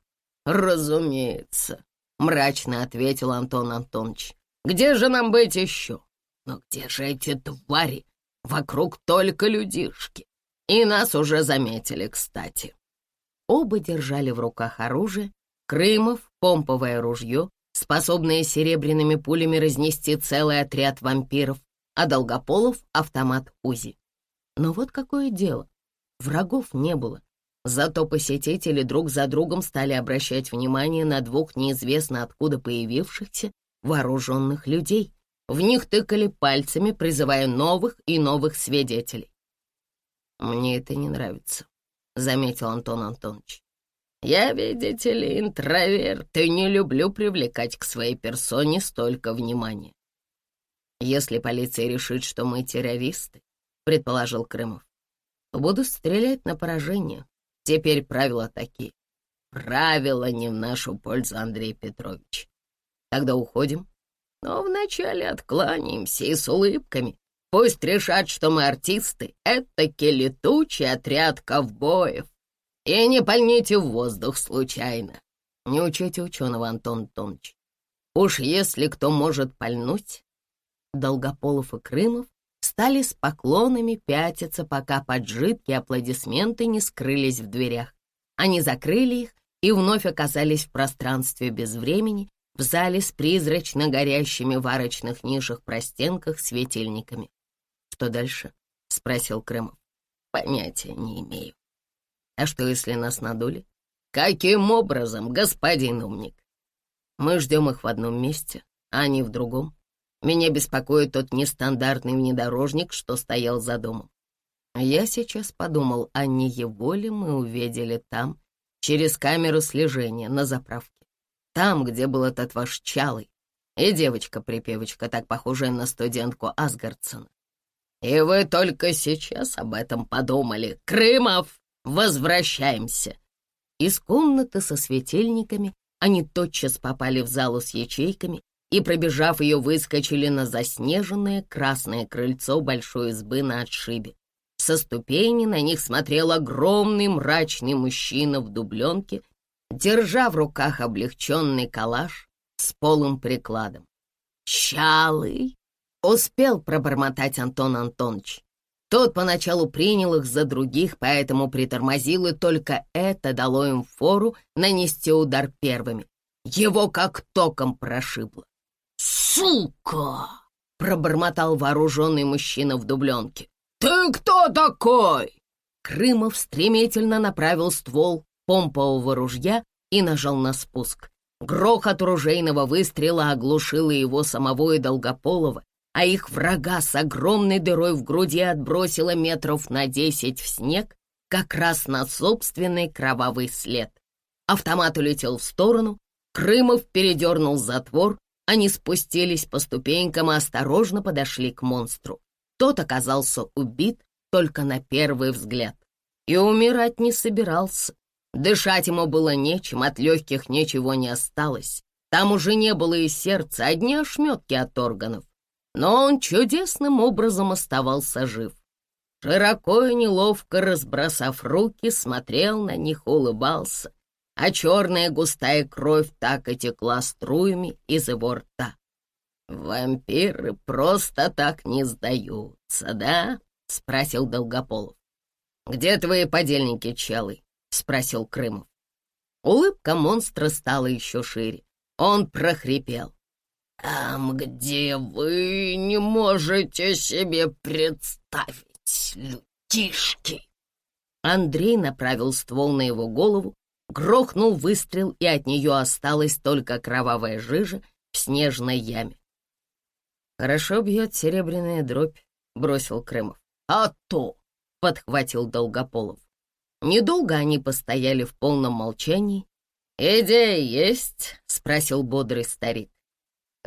«Разумеется», — мрачно ответил Антон Антонович. «Где же нам быть еще? Но где же эти твари? Вокруг только людишки. И нас уже заметили, кстати. Оба держали в руках оружие, Крымов — помповое ружье, способное серебряными пулями разнести целый отряд вампиров, а Долгополов — автомат УЗИ. Но вот какое дело. Врагов не было. Зато посетители друг за другом стали обращать внимание на двух неизвестно откуда появившихся вооруженных людей. В них тыкали пальцами, призывая новых и новых свидетелей. «Мне это не нравится», — заметил Антон Антонович. «Я, видите ли, интроверт и не люблю привлекать к своей персоне столько внимания. Если полиция решит, что мы террористы, — предположил Крымов, — буду стрелять на поражение. Теперь правила такие. Правила не в нашу пользу, Андрей Петрович. Тогда уходим. Но вначале откланяемся и с улыбками. Пусть решат, что мы артисты. Это летучий отряд ковбоев. И не пальните в воздух случайно. Не учите ученого, Антон Антонович. Уж если кто может пальнуть... Долгополов и Крымов стали с поклонами пятиться, пока под жидкие аплодисменты не скрылись в дверях. Они закрыли их и вновь оказались в пространстве без времени, в зале с призрачно горящими в арочных нишах простенках светильниками. «Что дальше?» — спросил Крымов. «Понятия не имею». «А что, если нас надули?» «Каким образом, господин умник?» «Мы ждем их в одном месте, а они в другом. Меня беспокоит тот нестандартный внедорожник, что стоял за домом. Я сейчас подумал, а не его ли мы увидели там, через камеру слежения на заправке. Там, где был этот ваш Чалый и девочка-припевочка, так похожая на студентку Асгардсона. И вы только сейчас об этом подумали. Крымов, возвращаемся. Из комнаты со светильниками они тотчас попали в залу с ячейками и, пробежав ее, выскочили на заснеженное красное крыльцо большой избы на отшибе. Со ступени на них смотрел огромный мрачный мужчина в дубленке держа в руках облегченный калаш с полым прикладом. «Чалый!» — успел пробормотать Антон Антонович. Тот поначалу принял их за других, поэтому притормозил, и только это дало им фору нанести удар первыми. Его как током прошибло. «Сука!» — пробормотал вооруженный мужчина в дубленке. «Ты кто такой?» Крымов стремительно направил ствол помпового ружья и нажал на спуск. Грохот ружейного выстрела оглушил его самого и Долгополова, а их врага с огромной дырой в груди отбросило метров на десять в снег, как раз на собственный кровавый след. Автомат улетел в сторону, Крымов передернул затвор, они спустились по ступенькам и осторожно подошли к монстру. Тот оказался убит только на первый взгляд и умирать не собирался. Дышать ему было нечем, от легких ничего не осталось. Там уже не было и сердца, одни ошметки от органов. Но он чудесным образом оставался жив. Широко и неловко разбросав руки, смотрел на них, улыбался, а черная густая кровь так и текла струями из его рта. «Вампиры просто так не сдаются, да?» — спросил Долгополов. «Где твои подельники, челы?» — спросил Крымов. Улыбка монстра стала еще шире. Он прохрипел. «Там, где вы не можете себе представить, людишки!» Андрей направил ствол на его голову, грохнул выстрел, и от нее осталась только кровавая жижа в снежной яме. «Хорошо бьет серебряная дробь», — бросил Крымов. «А то!» — подхватил Долгополов. Недолго они постояли в полном молчании. «Идея есть?» — спросил бодрый старик.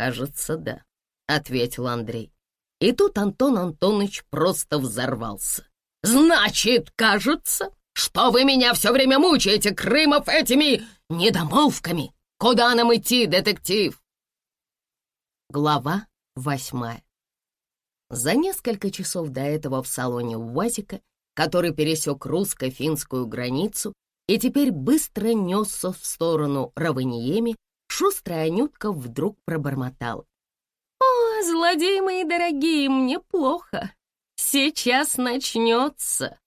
«Кажется, да», — ответил Андрей. И тут Антон Антонович просто взорвался. «Значит, кажется, что вы меня все время мучаете, Крымов, этими недомолвками! Куда нам идти, детектив?» Глава восьмая За несколько часов до этого в салоне УАЗика который пересек русско-финскую границу и теперь быстро несся в сторону Раваниеми, шустрая Анютка вдруг пробормотала. «О, злодеи мои дорогие, мне плохо. Сейчас начнется.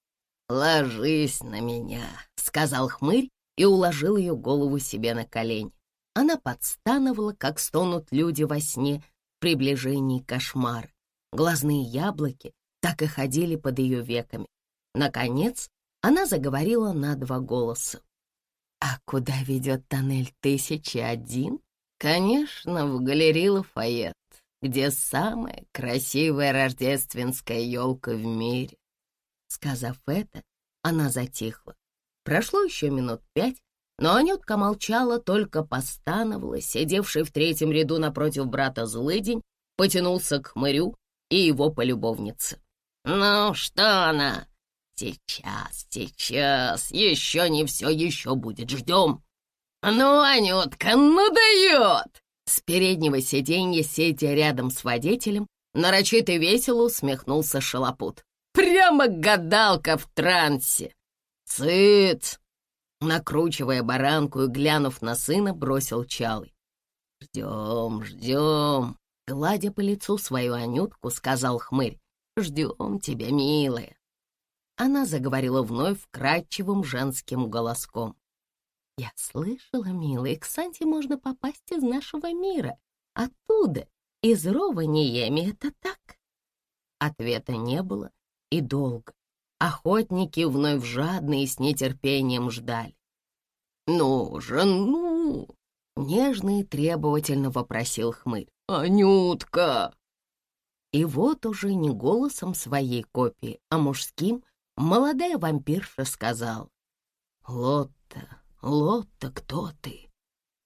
«Ложись на меня», — сказал хмырь и уложил ее голову себе на колени. Она подстановала, как стонут люди во сне в приближении кошмара. Глазные яблоки так и ходили под ее веками. Наконец, она заговорила на два голоса. «А куда ведет тоннель 1001?» «Конечно, в галерею Лафайет, где самая красивая рождественская елка в мире». Сказав это, она затихла. Прошло еще минут пять, но Анютка молчала, только постановала, сидевший в третьем ряду напротив брата злыдень, потянулся к хмырю и его полюбовнице. «Ну, что она?» «Сейчас, сейчас, еще не все, еще будет, ждем». «Ну, Анютка, ну дает!» С переднего сиденья, сидя рядом с водителем, нарочито весело усмехнулся шалопут. «Прямо гадалка в трансе!» «Цыц!» Накручивая баранку и глянув на сына, бросил Чалый. «Ждем, ждем!» Гладя по лицу свою Анютку, сказал хмырь. «Ждем тебя, милая!» Она заговорила вновь вкрадчивым женским голоском. «Я слышала, милая, к Санте можно попасть из нашего мира. Оттуда, из Рова Ниеми, это так?» Ответа не было и долго. Охотники вновь жадно и с нетерпением ждали. «Ну же, ну!» — нежно и требовательно вопросил хмырь. «Анютка!» И вот уже не голосом своей копии, а мужским, молодая вампирша сказал. «Лотта, Лотта, кто ты?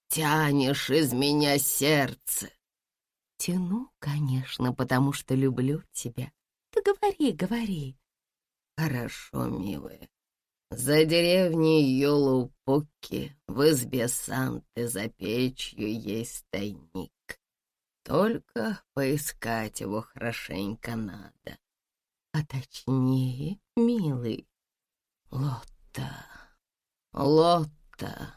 Тянешь из меня сердце!» «Тяну, конечно, потому что люблю тебя. Ты говори, говори!» «Хорошо, милая. За деревней Йолупуки в избе Санты за печью есть тайник. Только поискать его хорошенько надо. А точнее, милый, Лотта, Лотта,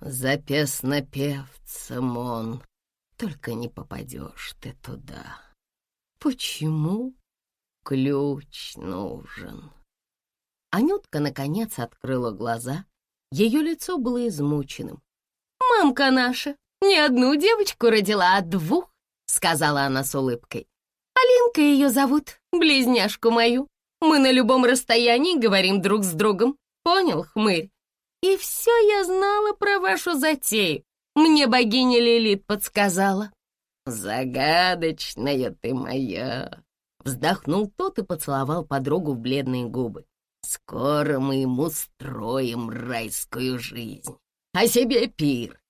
за песнопевцем он, только не попадешь ты туда. Почему? Ключ нужен. Анютка, наконец, открыла глаза. Ее лицо было измученным. «Мамка наша не одну девочку родила, а двух», — сказала она с улыбкой. «Алинка ее зовут, близняшку мою. Мы на любом расстоянии говорим друг с другом. Понял, хмырь? И все я знала про вашу затею. Мне богиня Лилит подсказала». «Загадочная ты моя!» Вздохнул тот и поцеловал подругу в бледные губы. «Скоро мы ему строим райскую жизнь, а себе пир».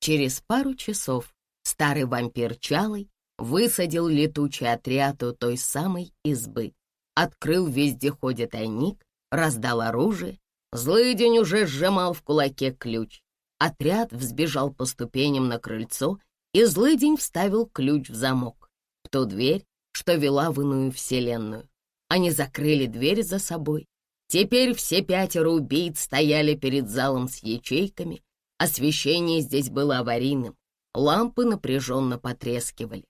Через пару часов старый вампир Чалый высадил летучий отряд у той самой избы, открыл вездеходе тайник, раздал оружие, злый день уже сжимал в кулаке ключ. Отряд взбежал по ступеням на крыльцо, и злый день вставил ключ в замок. В ту дверь, что вела в иную вселенную. Они закрыли дверь за собой. Теперь все пятеро убийц стояли перед залом с ячейками. Освещение здесь было аварийным. Лампы напряженно потрескивали.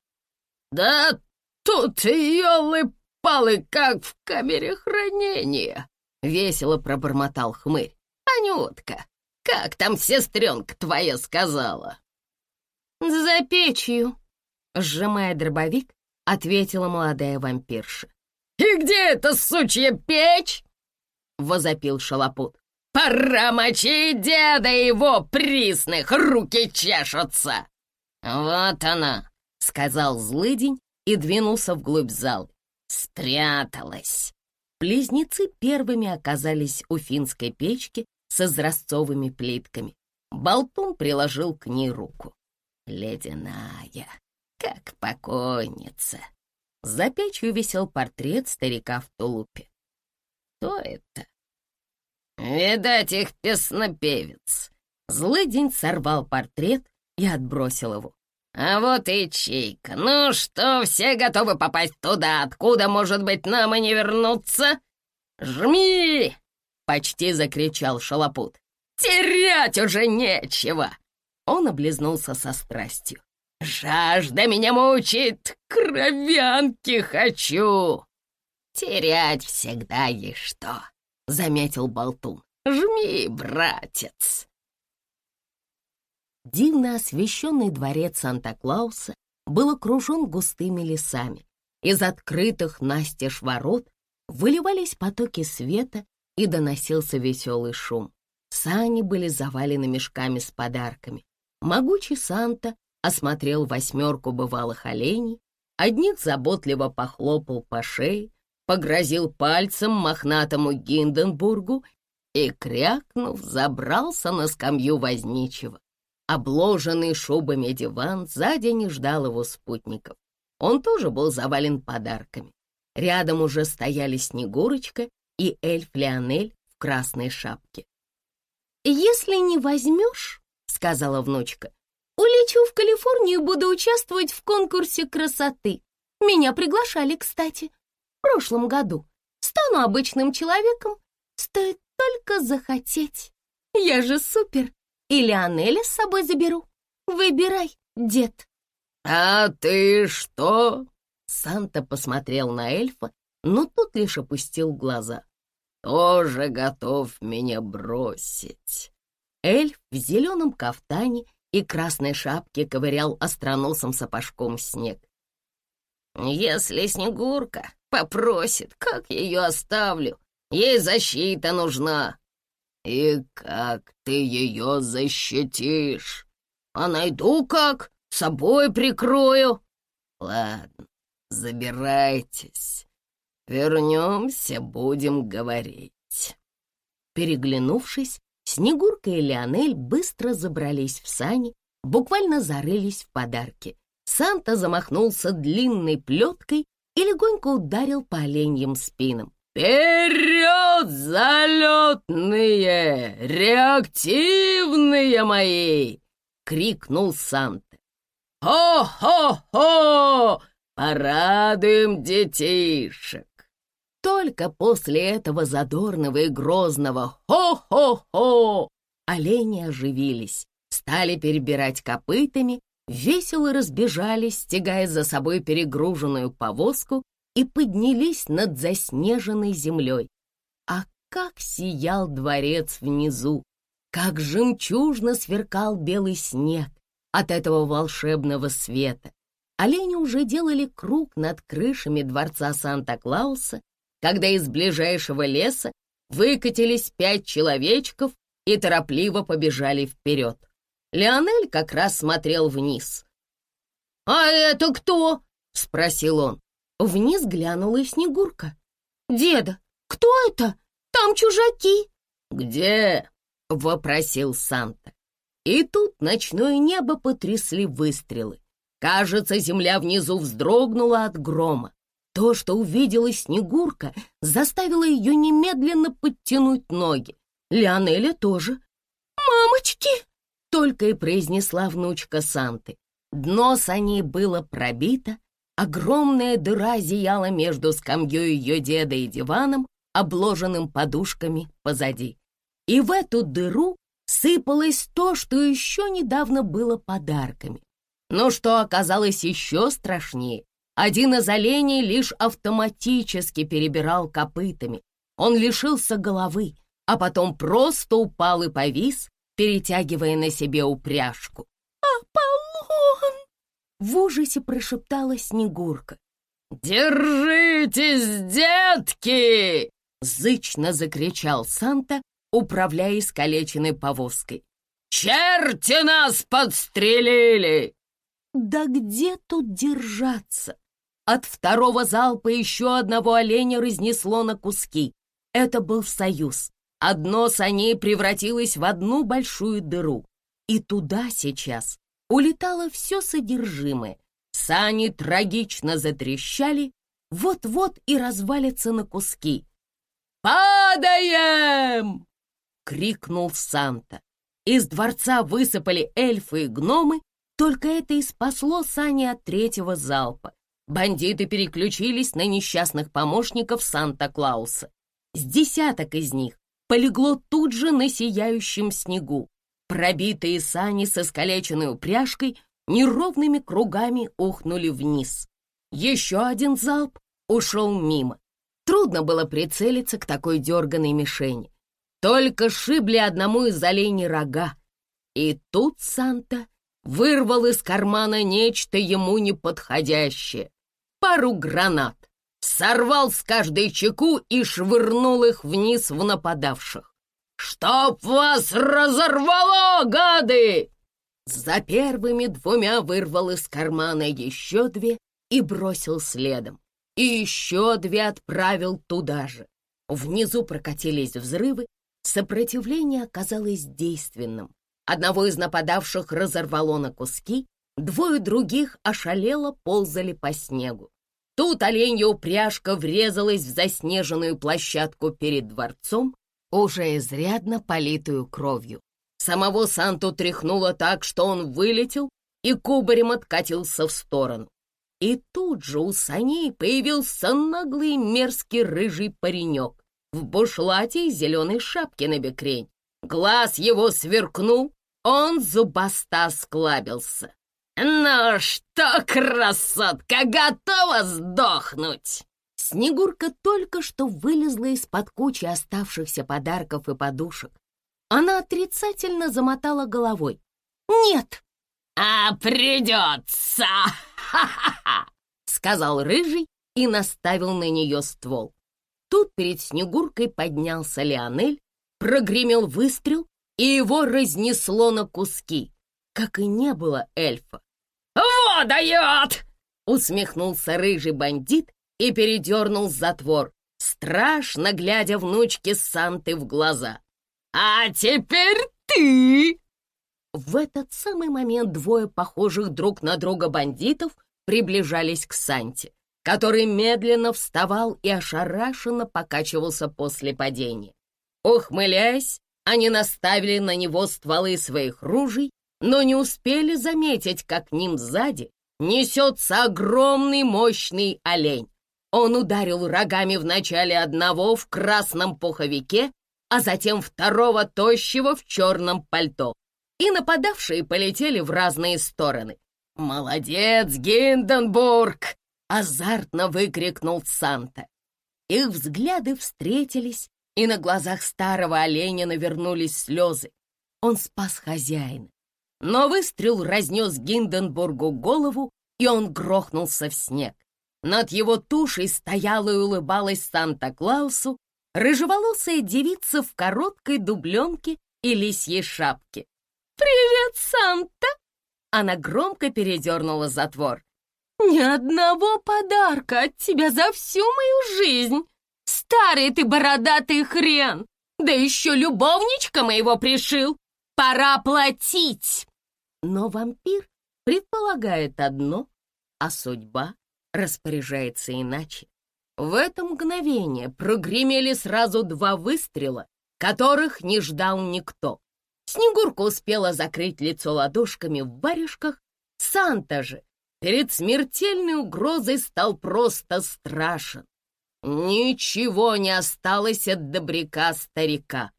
«Да тут елы-палы, как в камере хранения!» — весело пробормотал хмырь. «Анютка, как там сестренка твоя сказала?» «За печью», — сжимая дробовик, ответила молодая вампирша. «И где эта сучья печь?» — возопил шалопут. «Пора мочить деда его присных, руки чешутся!» «Вот она!» — сказал злыдень и двинулся вглубь зала. «Спряталась!» Близнецы первыми оказались у финской печки с изразцовыми плитками. Болтун приложил к ней руку. «Ледяная!» как покойница. За печью висел портрет старика в тулупе. Кто это? Видать, их песнопевец. Злый день сорвал портрет и отбросил его. А вот и чейка. Ну что, все готовы попасть туда, откуда, может быть, нам и не вернуться? Жми! Почти закричал шалопут. Терять уже нечего. Он облизнулся со страстью. Жажда меня мучит, кровянки хочу!» «Терять всегда есть что», — заметил Болтун. «Жми, братец!» Дивно освещенный дворец Санта-Клауса был окружен густыми лесами. Из открытых настежь ворот выливались потоки света и доносился веселый шум. Сани были завалены мешками с подарками. Могучий Санта осмотрел восьмерку бывалых оленей, одних заботливо похлопал по шее, погрозил пальцем мохнатому Гинденбургу и, крякнув, забрался на скамью возничего. Обложенный шубами диван сзади не ждал его спутников. Он тоже был завален подарками. Рядом уже стояли Снегурочка и эльф Леонель в красной шапке. «Если не возьмешь, — сказала внучка, — улечу в Калифорнию и буду участвовать в конкурсе красоты. Меня приглашали, кстати, в прошлом году. Стану обычным человеком, стоит только захотеть. Я же супер, и Леонеля с собой заберу. Выбирай, дед». «А ты что?» Санта посмотрел на эльфа, но тот лишь опустил глаза. «Тоже готов меня бросить». Эльф в зеленом кафтане и красной шапке ковырял остроносым сапожком снег. «Если Снегурка попросит, как ее оставлю? Ей защита нужна». «И как ты ее защитишь? А найду как, собой прикрою». «Ладно, забирайтесь. Вернемся, будем говорить». Переглянувшись, Снегурка и Леонель быстро забрались в сани, буквально зарылись в подарки. Санта замахнулся длинной плеткой и легонько ударил по оленьим спинам. «Вперед, залетные, реактивные мои!» — крикнул Санта. «Хо-хо-хо! Порадуем детишек!» Только после этого задорного и грозного «хо-хо-хо» олени оживились, стали перебирать копытами, весело разбежались, стягая за собой перегруженную повозку и поднялись над заснеженной землей. А как сиял дворец внизу, как жемчужно сверкал белый снег от этого волшебного света. Олени уже делали круг над крышами дворца Санта-Клауса, когда из ближайшего леса выкатились пять человечков и торопливо побежали вперед. Леонель как раз смотрел вниз. «А это кто?» — спросил он. Вниз глянула Снегурка. «Деда, кто это? Там чужаки!» «Где?» — вопросил Санта. И тут ночное небо потрясли выстрелы. Кажется, земля внизу вздрогнула от грома. То, что увидела Снегурка, заставило ее немедленно подтянуть ноги. Леонеля тоже. «Мамочки!» — только и произнесла внучка Санты. Дно саней было пробито, огромная дыра зияла между скамьей ее деда и диваном, обложенным подушками позади. И в эту дыру сыпалось то, что еще недавно было подарками. Но что оказалось еще страшнее, один из оленей лишь автоматически перебирал копытами. Он лишился головы, а потом просто упал и повис, перетягивая на себе упряжку. «Аполлон!» — в ужасе прошептала Снегурка. «Держитесь, детки!» — зычно закричал Санта, управляя искалеченной повозкой. «Черти нас подстрелили!» Да где тут держаться? От второго залпа еще одного оленя разнесло на куски. Это был союз. Одно саней превратилось в одну большую дыру. И туда сейчас улетало все содержимое. Сани трагично затрещали, вот-вот и развалятся на куски. «Падаем!» — крикнул Санта. Из дворца высыпали эльфы и гномы, только это и спасло Сани от третьего залпа. Бандиты переключились на несчастных помощников Санта-Клауса. С десяток из них полегло тут же на сияющем снегу. Пробитые сани со искалеченной упряжкой неровными кругами ухнули вниз. Еще один залп ушел мимо. Трудно было прицелиться к такой дерганой мишени. Только шибли одному из оленей рога. И тут Санта вырвал из кармана нечто ему неподходящее. Пару гранат. Сорвал с каждой чеку и швырнул их вниз в нападавших. «Чтоб вас разорвало, гады!» За первыми двумя вырвал из кармана еще две и бросил следом. И еще две отправил туда же. Внизу прокатились взрывы, сопротивление оказалось действенным. Одного из нападавших разорвало на куски, двое других ошалело ползали по снегу. Тут оленья упряжка врезалась в заснеженную площадку перед дворцом, уже изрядно политую кровью. Самого Санту тряхнуло так, что он вылетел и кубарем откатился в сторону. И тут же у саней появился наглый мерзкий рыжий паренек в бушлате и зеленой шапке на бекрень. Глаз его сверкнул, он зубаста склабился. «Ну что, красотка, готова сдохнуть?» Снегурка только что вылезла из-под кучи оставшихся подарков и подушек. Она отрицательно замотала головой. «Нет!» «А придется!» «Ха-ха-ха!» — сказал Рыжий и наставил на нее ствол. Тут перед Снегуркой поднялся Леонель, прогремел выстрел, и его разнесло на куски, как и не было эльфа. «Вот дает!» — усмехнулся рыжий бандит и передернул затвор, страшно глядя внучке Санты в глаза. «А теперь ты!» В этот самый момент двое похожих друг на друга бандитов приближались к Санте, который медленно вставал и ошарашенно покачивался после падения. Ухмыляясь, они наставили на него стволы своих ружей, но не успели заметить, как к ним сзади несется огромный мощный олень. Он ударил рогами вначале одного в красном пуховике, а затем второго тощего в черном пальто и нападавшие полетели в разные стороны. «Молодец, Гинденбург!» — азартно выкрикнул Санта. Их взгляды встретились, и на глазах старого оленя навернулись слезы. Он спас хозяина. Но выстрел разнес Гинденбургу голову, и он грохнулся в снег. Над его тушей стояла и улыбалась Санта-Клаусу рыжеволосая девица в короткой дубленке и лисьей шапке. «Привет, Санта!» Она громко передернула затвор. «Ни одного подарка от тебя за всю мою жизнь! Старый ты бородатый хрен! Да еще любовничка моего пришил! Пора платить!» Но вампир предполагает одно, а судьба распоряжается иначе. В это мгновение прогремели сразу два выстрела, которых не ждал никто. Снегурка успела закрыть лицо ладошками в варежках. Санта же перед смертельной угрозой стал просто страшен. Ничего не осталось от добряка старика.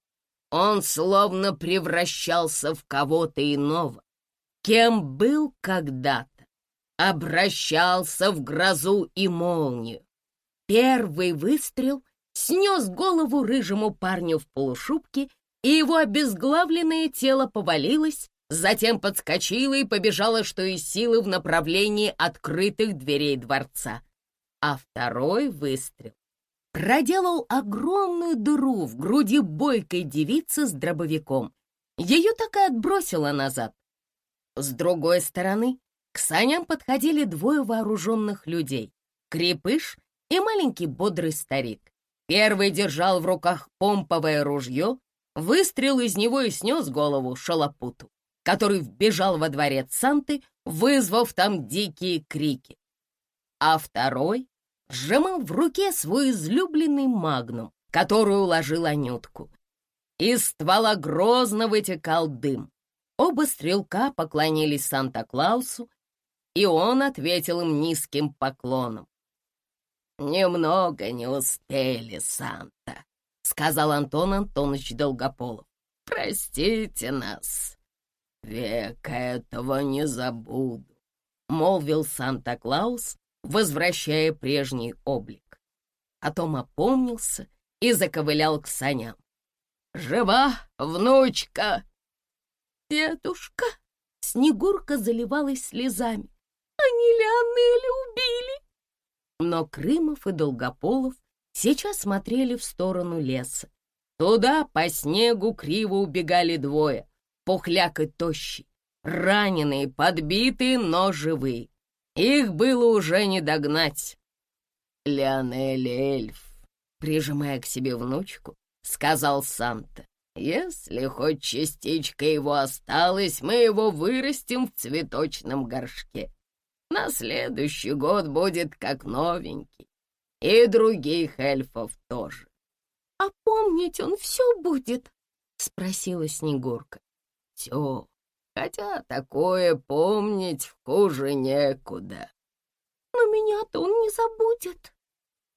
Он словно превращался в кого-то иного, кем был когда-то. Обращался в грозу и молнию. Первый выстрел снес голову рыжему парню в полушубке и его обезглавленное тело повалилось, затем подскочило и побежало, что из силы в направлении открытых дверей дворца. А второй выстрел проделал огромную дыру в груди бойкой девицы с дробовиком. Ее так и отбросило назад. С другой стороны, к саням подходили двое вооруженных людей — крепыш и маленький бодрый старик. Первый держал в руках помповое ружье, Выстрел из него и снес голову шалопуту, который вбежал во дворец Санты, вызвав там дикие крики. А второй сжимал в руке свой излюбленный магнум, который уложил Анютку. Из ствола грозно вытекал дым. Оба стрелка поклонились Санта-Клаусу, и он ответил им низким поклоном. «Немного не успели, Санта», сказал Антон Антонович Долгополов. «Простите нас». «Век этого не забуду», — молвил Санта-Клаус, возвращая прежний облик. Потом опомнился и заковылял к саням. «Жива, внучка!» «Дедушка!» Снегурка заливалась слезами. «Они Леонеля убили!» Но Крымов и Долгополов сейчас смотрели в сторону леса. Туда по снегу криво убегали двое, пухляк и тощий, раненые, подбитые, но живые. Их было уже не догнать. «Леонель эльф», прижимая к себе внучку, сказал Санта. «Если хоть частичка его осталась, мы его вырастим в цветочном горшке. На следующий год будет как новенький. И других эльфов тоже». «А помнить он все будет?» — спросила Снегурка. «Все, хотя такое помнить хуже некуда». «Но меня-то он не забудет».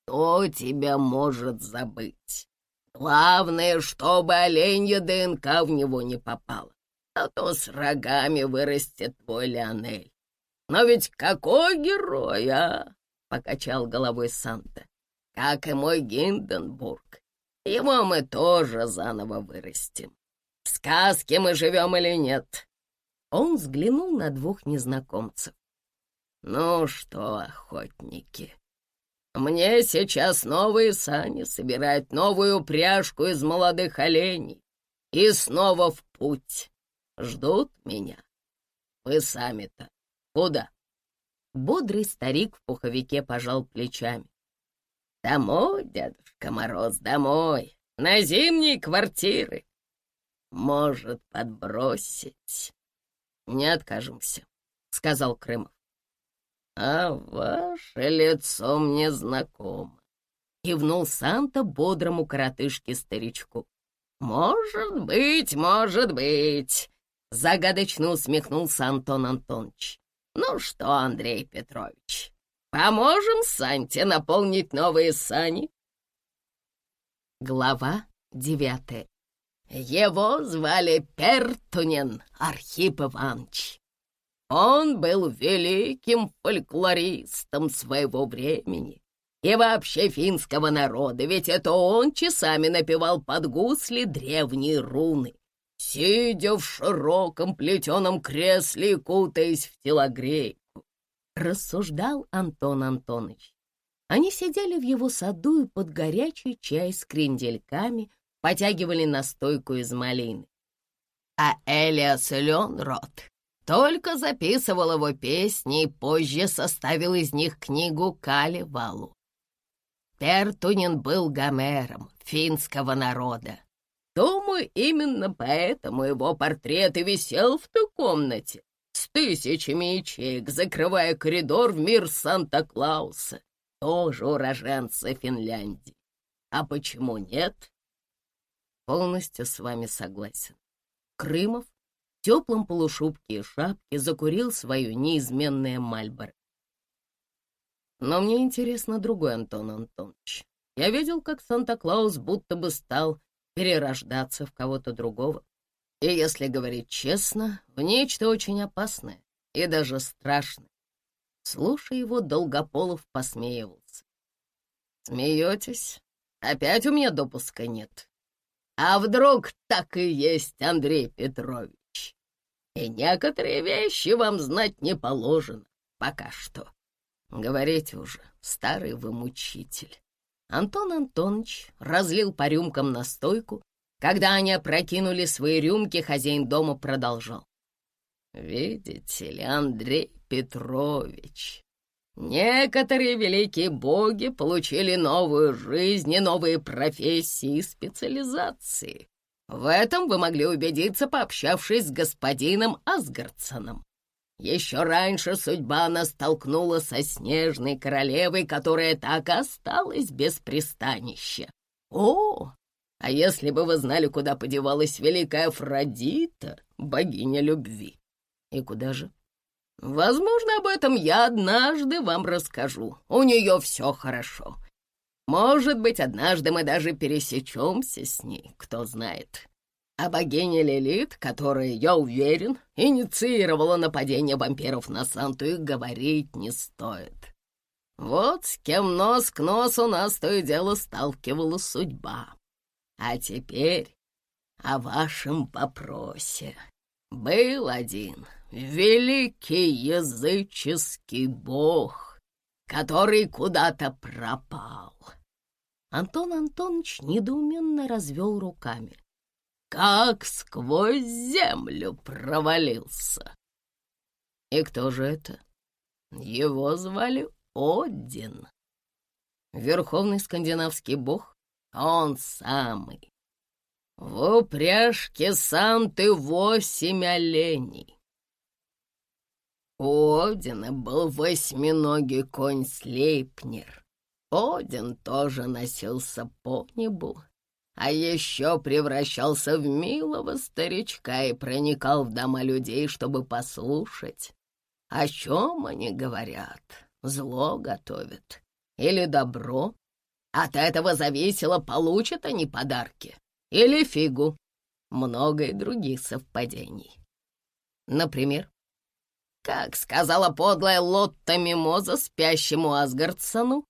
«Кто тебя может забыть?» Главное, чтобы оленья ДНК в него не попала, а то с рогами вырастет твой Леонель. Но ведь какой герой, а? — покачал головой Санта. Как и мой Гинденбург. Его мы тоже заново вырастим. В сказке мы живем или нет? Он взглянул на двух незнакомцев. Ну что, охотники, мне сейчас новые сани собирать, новую упряжку из молодых оленей. И снова в путь. Ждут меня. Вы сами-то куда? Бодрый старик в пуховике пожал плечами. Домой, Дедушка Мороз, домой. На зимние квартиры. Может, подбросить? Не откажемся, — сказал Крымов. «А ваше лицо мне знакомо», — кивнул Санта бодрому коротышке-старичку. «Может быть, может быть», — загадочно усмехнулся Антон Антонович. «Ну что, Андрей Петрович, поможем Санте наполнить новые сани?» Глава девятая. Его звали Пертунин Архип Иванович. Он был великим фольклористом своего времени и вообще финского народа, ведь это он часами напевал под гусли древние руны, сидя в широком плетеном кресле и кутаясь в телогрейку. Рассуждал Антон Антонович. Они сидели в его саду и под горячий чай с крендельками потягивали настойку из малины. А Элиас Ленрот только записывал его песни и позже составил из них книгу Калевалу. Тертунин был Гомером финского народа. Думаю, именно поэтому его портрет и висел в той комнате с тысячами ячеек, закрывая коридор в мир Санта-Клауса, тоже уроженца Финляндии. А почему нет? Полностью с вами согласен. Крымов теплом полушубке и шапке закурил свою неизменное мальборо. Но мне интересно другой, Антон Антонович. Я видел, как Санта-Клаус будто бы стал перерождаться в кого-то другого. И, если говорить честно, в нечто очень опасное и даже страшное. Слушая его, Долгополов посмеивался. «Смеетесь? Опять у меня допуска нет. А вдруг так и есть, Андрей Петрович?» и некоторые вещи вам знать не положено пока что. Говорите уже, старый вы мучитель. Антон Антонович разлил по рюмкам настойку. Когда они опрокинули свои рюмки, хозяин дома продолжал. Видите ли, Андрей Петрович, некоторые великие боги получили новую жизнь и новые профессии и специализации. В этом вы могли убедиться, пообщавшись с господином Асгардсоном. Еще раньше судьба нас столкнула со снежной королевой, которая так и осталась без пристанища. О, а если бы вы знали, куда подевалась великая Афродита, богиня любви? И куда же? Возможно, об этом я однажды вам расскажу. У нее все хорошо. Может быть, однажды мы даже пересечемся с ней, кто знает. А богиня Лилит, которая, я уверен, инициировала нападение вампиров на Санту, и говорить не стоит. Вот с кем нос к носу нас то и дело сталкивала судьба. А теперь о вашем вопросе. Был один великий языческий бог, который куда-то пропал. Антон Антонович недоуменно развел руками. Как сквозь землю провалился. И кто же это? Его звали один. Верховный скандинавский бог? Он самый. В упряжке сам ты восемь оленей. У Одина был восьминогий конь Слейпнер. Один тоже носился по небу, а еще превращался в милого старичка и проникал в дома людей, чтобы послушать, о чем они говорят зло готовят или добро. От этого зависело, получат они подарки или фигу. Много и других совпадений. Например, как сказала подлая Лотта Мимоза спящему Асгардсону,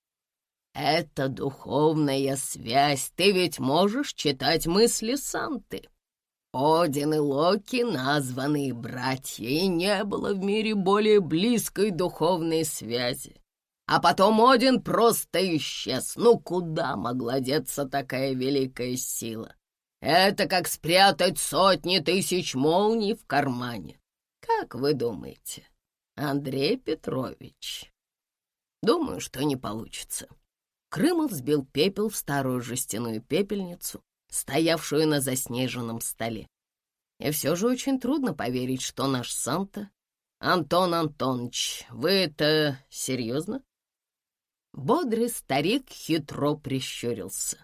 «Это духовная связь, ты ведь можешь читать мысли Санты». Один и Локи — названные братья, и не было в мире более близкой духовной связи. А потом Один просто исчез. Ну куда могла деться такая великая сила? Это как спрятать сотни тысяч молний в кармане. Как вы думаете, Андрей Петрович? Думаю, что не получится. Крымов сбил пепел в старую жестяную пепельницу, стоявшую на заснеженном столе. И все же очень трудно поверить, что наш Санта... Антон Антонович, вы это серьезно? Бодрый старик хитро прищурился.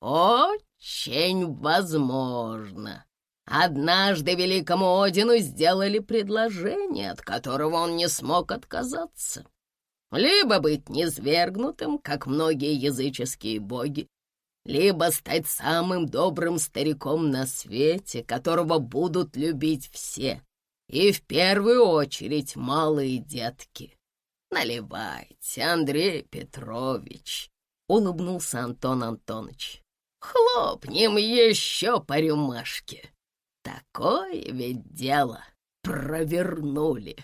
Очень возможно. Однажды великому Одину сделали предложение, от которого он не смог отказаться. Либо быть низвергнутым, как многие языческие боги, либо стать самым добрым стариком на свете, которого будут любить все, и в первую очередь малые детки. Наливайте, Андрей Петрович, — улыбнулся Антон Антонович. Хлопнем еще по рюмашке. Такое ведь дело провернули.